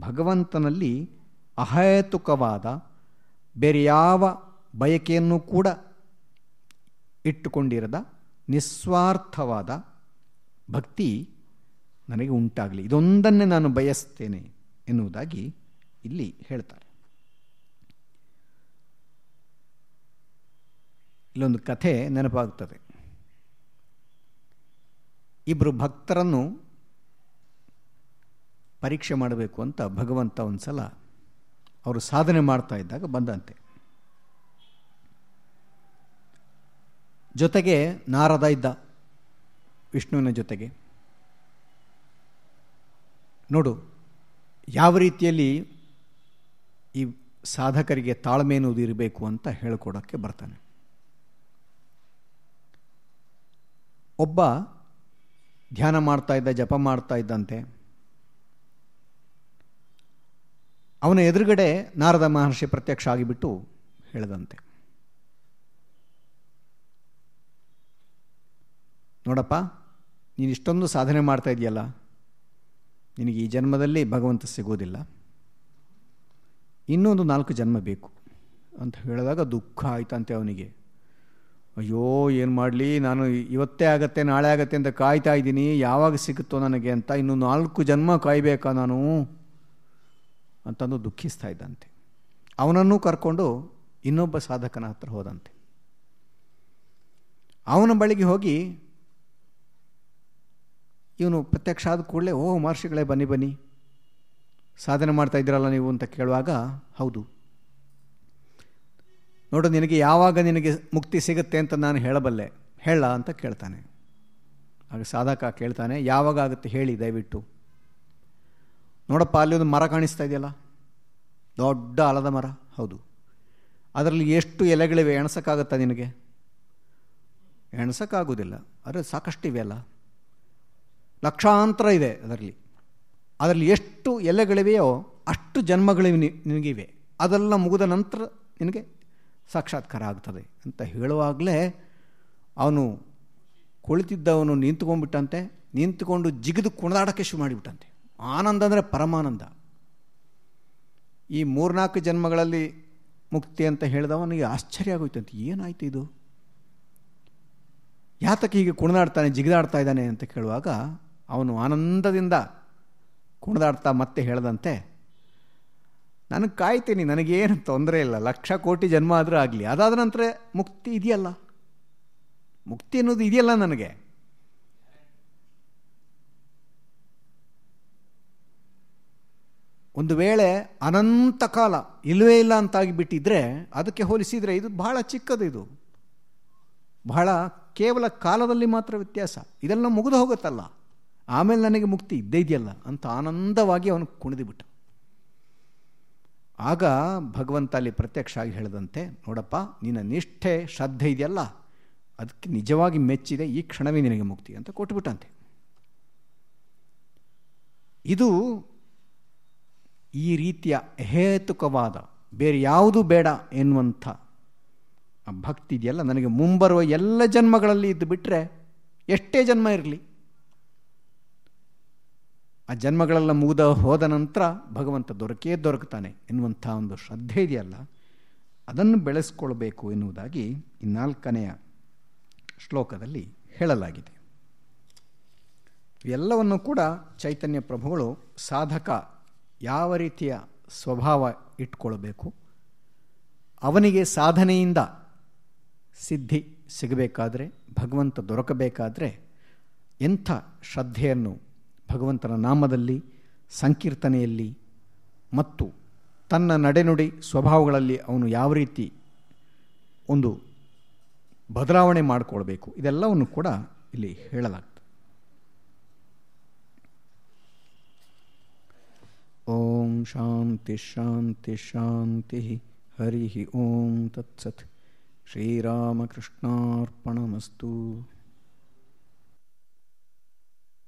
ಭಗವಂತನಲ್ಲಿ ಅಹೇತುಕವಾದ ಬೇರೆ ಯಾವ ಬಯಕೆಯನ್ನು ಕೂಡ ಇಟ್ಟುಕೊಂಡಿರದ ನಿಸ್ವಾರ್ಥವಾದ ಭಕ್ತಿ ನನಗೆ ಉಂಟಾಗಲಿ. ಇದೊಂದನ್ನೇ ನಾನು ಬಯಸ್ತೇನೆ ಎನ್ನುವುದಾಗಿ ಇಲ್ಲಿ ಹೇಳ್ತಾರೆ. ಇಲ್ಲೊಂದು ಕಥೆ ನೆನಪಾಗ್ತದೆ ಇಬ್ಬರು ಭಕ್ತರನ್ನು ಪರೀಕ್ಷೆ ಮಾಡಬೇಕು ಅಂತ ಭಗವಂತ ಒಂದು ಸಲ ಅವರು ಸಾಧನೆ ಮಾಡ್ತಾ ಇದ್ದಾಗ ಬಂದಂತೆ. ಜೊತೆಗೆ ನಾರದ ಇದ್ದ ವಿಷ್ಣುವಿನ ಜೊತೆಗೆ. ನೋಡು, ಯಾವ ರೀತಿಯಲ್ಲಿ ಈ ಸಾಧಕರಿಗೆ ತಾಳ್ಮೆ ಅನ್ನೋದು ಇರಬೇಕು ಅಂತ ಹೇಳಿಕೊಡೋಕ್ಕೆ ಬರ್ತಾನೆ. ಒಬ್ಬ ಧ್ಯಾನ ಮಾಡ್ತಾ ಇದ್ದ, ಜಪ ಮಾಡ್ತಾ ಇದ್ದಂತೆ, ಅವನ ಎದುರುಗಡೆ ನಾರದ ಮಹರ್ಷಿ ಪ್ರತ್ಯಕ್ಷ ಆಗಿಬಿಟ್ಟು ಹೇಳಿದಂತೆ. ನೋಡಪ್ಪ, ನೀನು ಇಷ್ಟೊಂದು ಸಾಧನೆ ಮಾಡ್ತಾ ಇದೆಯಲ್ಲ, ನಿನಗೆ ಈ ಜನ್ಮದಲ್ಲಿ ಭಗವಂತ ಸಿಗೋದಿಲ್ಲ. ಇನ್ನೊಂದು ನಾಲ್ಕು ಜನ್ಮ ಬೇಕು ಅಂತ ಹೇಳಿದಾಗ ದುಃಖ ಆಯ್ತಂತೆ ಅವನಿಗೆ. ಅಯ್ಯೋ, ಏನು ಮಾಡಲಿ? ನಾನು ಇವತ್ತೇ ಆಗತ್ತೆ, ನಾಳೆ ಆಗತ್ತೆ ಅಂತ ಕಾಯ್ತಾ ಇದ್ದೀನಿ. ಯಾವಾಗ ಸಿಗುತ್ತೋ ನನಗೆ ಅಂತ ಇನ್ನು ನಾಲ್ಕು ಜನ್ಮ ಕಾಯಬೇಕಾ ನಾನು? ಅಂತಂದು ದುಃಖಿಸ್ತಾ ಇದ್ದಂತೆ. ಅವನನ್ನು ಕರ್ಕೊಂಡು ಇನ್ನೊಬ್ಬ ಸಾಧಕನ ಹತ್ರ ಹೋದಂತೆ. ಅವನ ಬಳಿಗೆ ಹೋಗಿ ಇವನು ಪ್ರತ್ಯಕ್ಷ ಆದ ಕೂಡಲೇ, ಓ, ಮಹರ್ಷಿಗಳೇ ಬನ್ನಿ ಬನ್ನಿ. ಸಾಧನೆ ಮಾಡ್ತಾ ಇದ್ದೀರಲ್ಲ ನೀವು ಅಂತ ಕೇಳುವಾಗ, ಹೌದು. ನೋಡು, ನಿನಗೆ ಯಾವಾಗ ನಿನಗೆ ಮುಕ್ತಿ ಸಿಗುತ್ತೆ ಅಂತ ನಾನು ಹೇಳಬಲ್ಲೆ, ಹೇಳ ಅಂತ ಕೇಳ್ತಾನೆ. ಆಗ ಸಾಧಕ ಕೇಳ್ತಾನೆ, ಯಾವಾಗ ಆಗುತ್ತೆ ಹೇಳಿ ದಯವಿಟ್ಟು. ನೋಡಪ್ಪ, ಅಲ್ಲಿ ಒಂದು ಮರ ಕಾಣಿಸ್ತಾ ಇದೆಯಲ್ಲ? ದೊಡ್ಡ ಆಲದ ಮರ, ಹೌದು. ಅದರಲ್ಲಿ ಎಷ್ಟು ಎಲೆಗಳಿವೆ, ಎಣಸಕ್ಕಾಗತ್ತಾ ನಿನಗೆ? ಎಣಸಕ್ಕಾಗೋದಿಲ್ಲ ಆದರೆ ಸಾಕಷ್ಟಿವೆಯಲ್ಲ ಲಕ್ಷಾಂತರ ಇದೆ ಅದರಲ್ಲಿ. ಅದರಲ್ಲಿ ಎಷ್ಟು ಎಲೆಗಳಿವೆಯೋ ಅಷ್ಟು ಜನ್ಮಗಳಿವೆ ನಿನಗಿವೆ. ಅದೆಲ್ಲ ಮುಗಿದ ನಂತರ ನಿನಗೆ ಸಾಕ್ಷಾತ್ಕಾರ ಆಗ್ತದೆ ಅಂತ ಹೇಳುವಾಗಲೇ ಅವನು ಕುಳಿತಿದ್ದವನು ನಿಂತ್ಕೊಂಡ್ಬಿಟ್ಟಂತೆ, ನಿಂತುಕೊಂಡು ಜಿಗಿದು ಕುಣಿದಾಡೋಕ್ಕೆ ಶುರು ಮಾಡಿಬಿಟ್ಟಂತೆ. ಆನಂದ ಅಂದರೆ ಪರಮಾನಂದ. ಈ ಮೂರ್ನಾಲ್ಕು ಜನ್ಮಗಳಲ್ಲಿ ಮುಕ್ತಿ ಅಂತ ಹೇಳಿದವನಿಗೆ ಆಶ್ಚರ್ಯ ಆಗೋಯ್ತಂತೆ ಏನಾಯ್ತು ಇದು? ಯಾತಕ್ಕೆ ಹೀಗೆ ಕುಣಿದಾಡ್ತಾನೆ, ಜಿಗಿದಾಡ್ತಾ ಇದ್ದಾನೆ ಅಂತ ಕೇಳುವಾಗ ಅವನು ಆನಂದದಿಂದ ಕುಣಿದಾಡ್ತಾ ಮತ್ತೆ ಹೇಳ್ದಂತೆ ನನಗೆ ಕಾಯ್ತೀನಿ, ನನಗೇನು ತೊಂದರೆ ಇಲ್ಲ, ಲಕ್ಷ ಕೋಟಿ ಜನ್ಮ ಆದರೂ ಆಗಲಿ, ಅದಾದ ನಂತರ ಮುಕ್ತಿ ಇದೆಯಲ್ಲ? ಮುಕ್ತಿ ಅನ್ನೋದು ಇದೆಯಲ್ಲ ನನಗೆ. ಒಂದು ವೇಳೆ ಅನಂತ ಕಾಲ ಇಲ್ಲವೇ ಇಲ್ಲ ಅಂತಾಗಿ ಬಿಟ್ಟಿದ್ರೆ ಅದಕ್ಕೆ ಹೋಲಿಸಿದರೆ ಇದು ಬಹಳ ಚಿಕ್ಕದು ಇದು. ಬಹಳ ಕೇವಲ ಕಾಲದಲ್ಲಿ ಮಾತ್ರ ವ್ಯತ್ಯಾಸ, ಇದೆಲ್ಲ ಮುಗಿದು ಹೋಗುತ್ತಲ್ಲ. ಆಮೇಲೆ ನನಗೆ ಮುಕ್ತಿ, ಇದ್ದೇ ಇದೆಯಲ್ಲ ಅಂತ ಆನಂದವಾಗಿ ಅವನು ಕುಣಿದು ಬಿಟ್ಟ. ಆಗ ಭಗವಂತ ಅಲ್ಲಿ ಪ್ರತ್ಯಕ್ಷ ಆಗಿ ಹೇಳಿದಂತೆ, ನೋಡಪ್ಪ, ನಿನ್ನ ನಿಷ್ಠೆ, ಶ್ರದ್ಧೆ ಇದೆಯಲ್ಲ, ಅದಕ್ಕೆ ನಿಜವಾಗಿ ಮೆಚ್ಚಿದೆ, ಈ ಕ್ಷಣವೇ ನಿನಗೆ ಮುಕ್ತಿ ಅಂತ ಕೊಟ್ಬಿಟ್ಟಂತೆ ಇದು ಈ ರೀತಿಯ ಹೇತುಕವಾದ, ಬೇರೆ ಯಾವುದು ಬೇಡ ಎನ್ನುವಂಥ ಭಕ್ತಿ ಇದೆಯಲ್ಲ, ನನಗೆ ಮುಂಬರುವ ಎಲ್ಲ ಜನ್ಮಗಳಲ್ಲಿ ಇದ್ದು ಬಿಟ್ಟರೆ ಎಷ್ಟೇ ಜನ್ಮ ಇರಲಿ ಆ ಜನ್ಮಗಳೆಲ್ಲ ಮುಗಿದ ಹೋದ ನಂತರ ಭಗವಂತ ದೊರಕೇ ದೊರಕುತ್ತಾನೆ ಎನ್ನುವಂಥ ಒಂದು ಶ್ರದ್ಧೆ ಇದೆಯಲ್ಲ? ಅದನ್ನು ಬೆಳೆಸ್ಕೊಳ್ಬೇಕು ಎನ್ನುವುದಾಗಿ ಈ ನಾಲ್ಕನೆಯ ಶ್ಲೋಕದಲ್ಲಿ ಹೇಳಲಾಗಿದೆ. ಇವೆಲ್ಲವನ್ನು ಕೂಡ ಚೈತನ್ಯ ಪ್ರಭುಗಳು ಸಾಧಕ ಯಾವ ರೀತಿಯ ಸ್ವಭಾವ ಇಟ್ಕೊಳ್ಬೇಕು? ಅವನಿಗೆ ಸಾಧನೆಯಿಂದ ಸಿದ್ಧಿ ಸಿಗಬೇಕಾದರೆ, ಭಗವಂತ ದೊರಕಬೇಕಾದರೆ ಎಂಥ ಶ್ರದ್ಧೆಯನ್ನು ಭಗವಂತನ ನಾಮದಲ್ಲಿ, ಸಂಕೀರ್ತನೆಯಲ್ಲಿ ಮತ್ತು ತನ್ನ ನಡೆನುಡಿ ಸ್ವಭಾವಗಳಲ್ಲಿ ಅವನು ಯಾವ ರೀತಿ ಒಂದು ಬದಲಾವಣೆ ಮಾಡಿಕೊಳ್ಬೇಕು, ಇದೆಲ್ಲವನ್ನು ಕೂಡ ಇಲ್ಲಿ ಹೇಳಲಾಗ್ತದೆ. ಓಂ ಶಾಂತಿ ಶಾಂತಿ ಶಾಂತಿ ಹರಿ ಓಂ ತತ್ಸತ್. ಶ್ರೀರಾಮಕೃಷ್ಣಾರ್ಪಣಮಸ್ತು.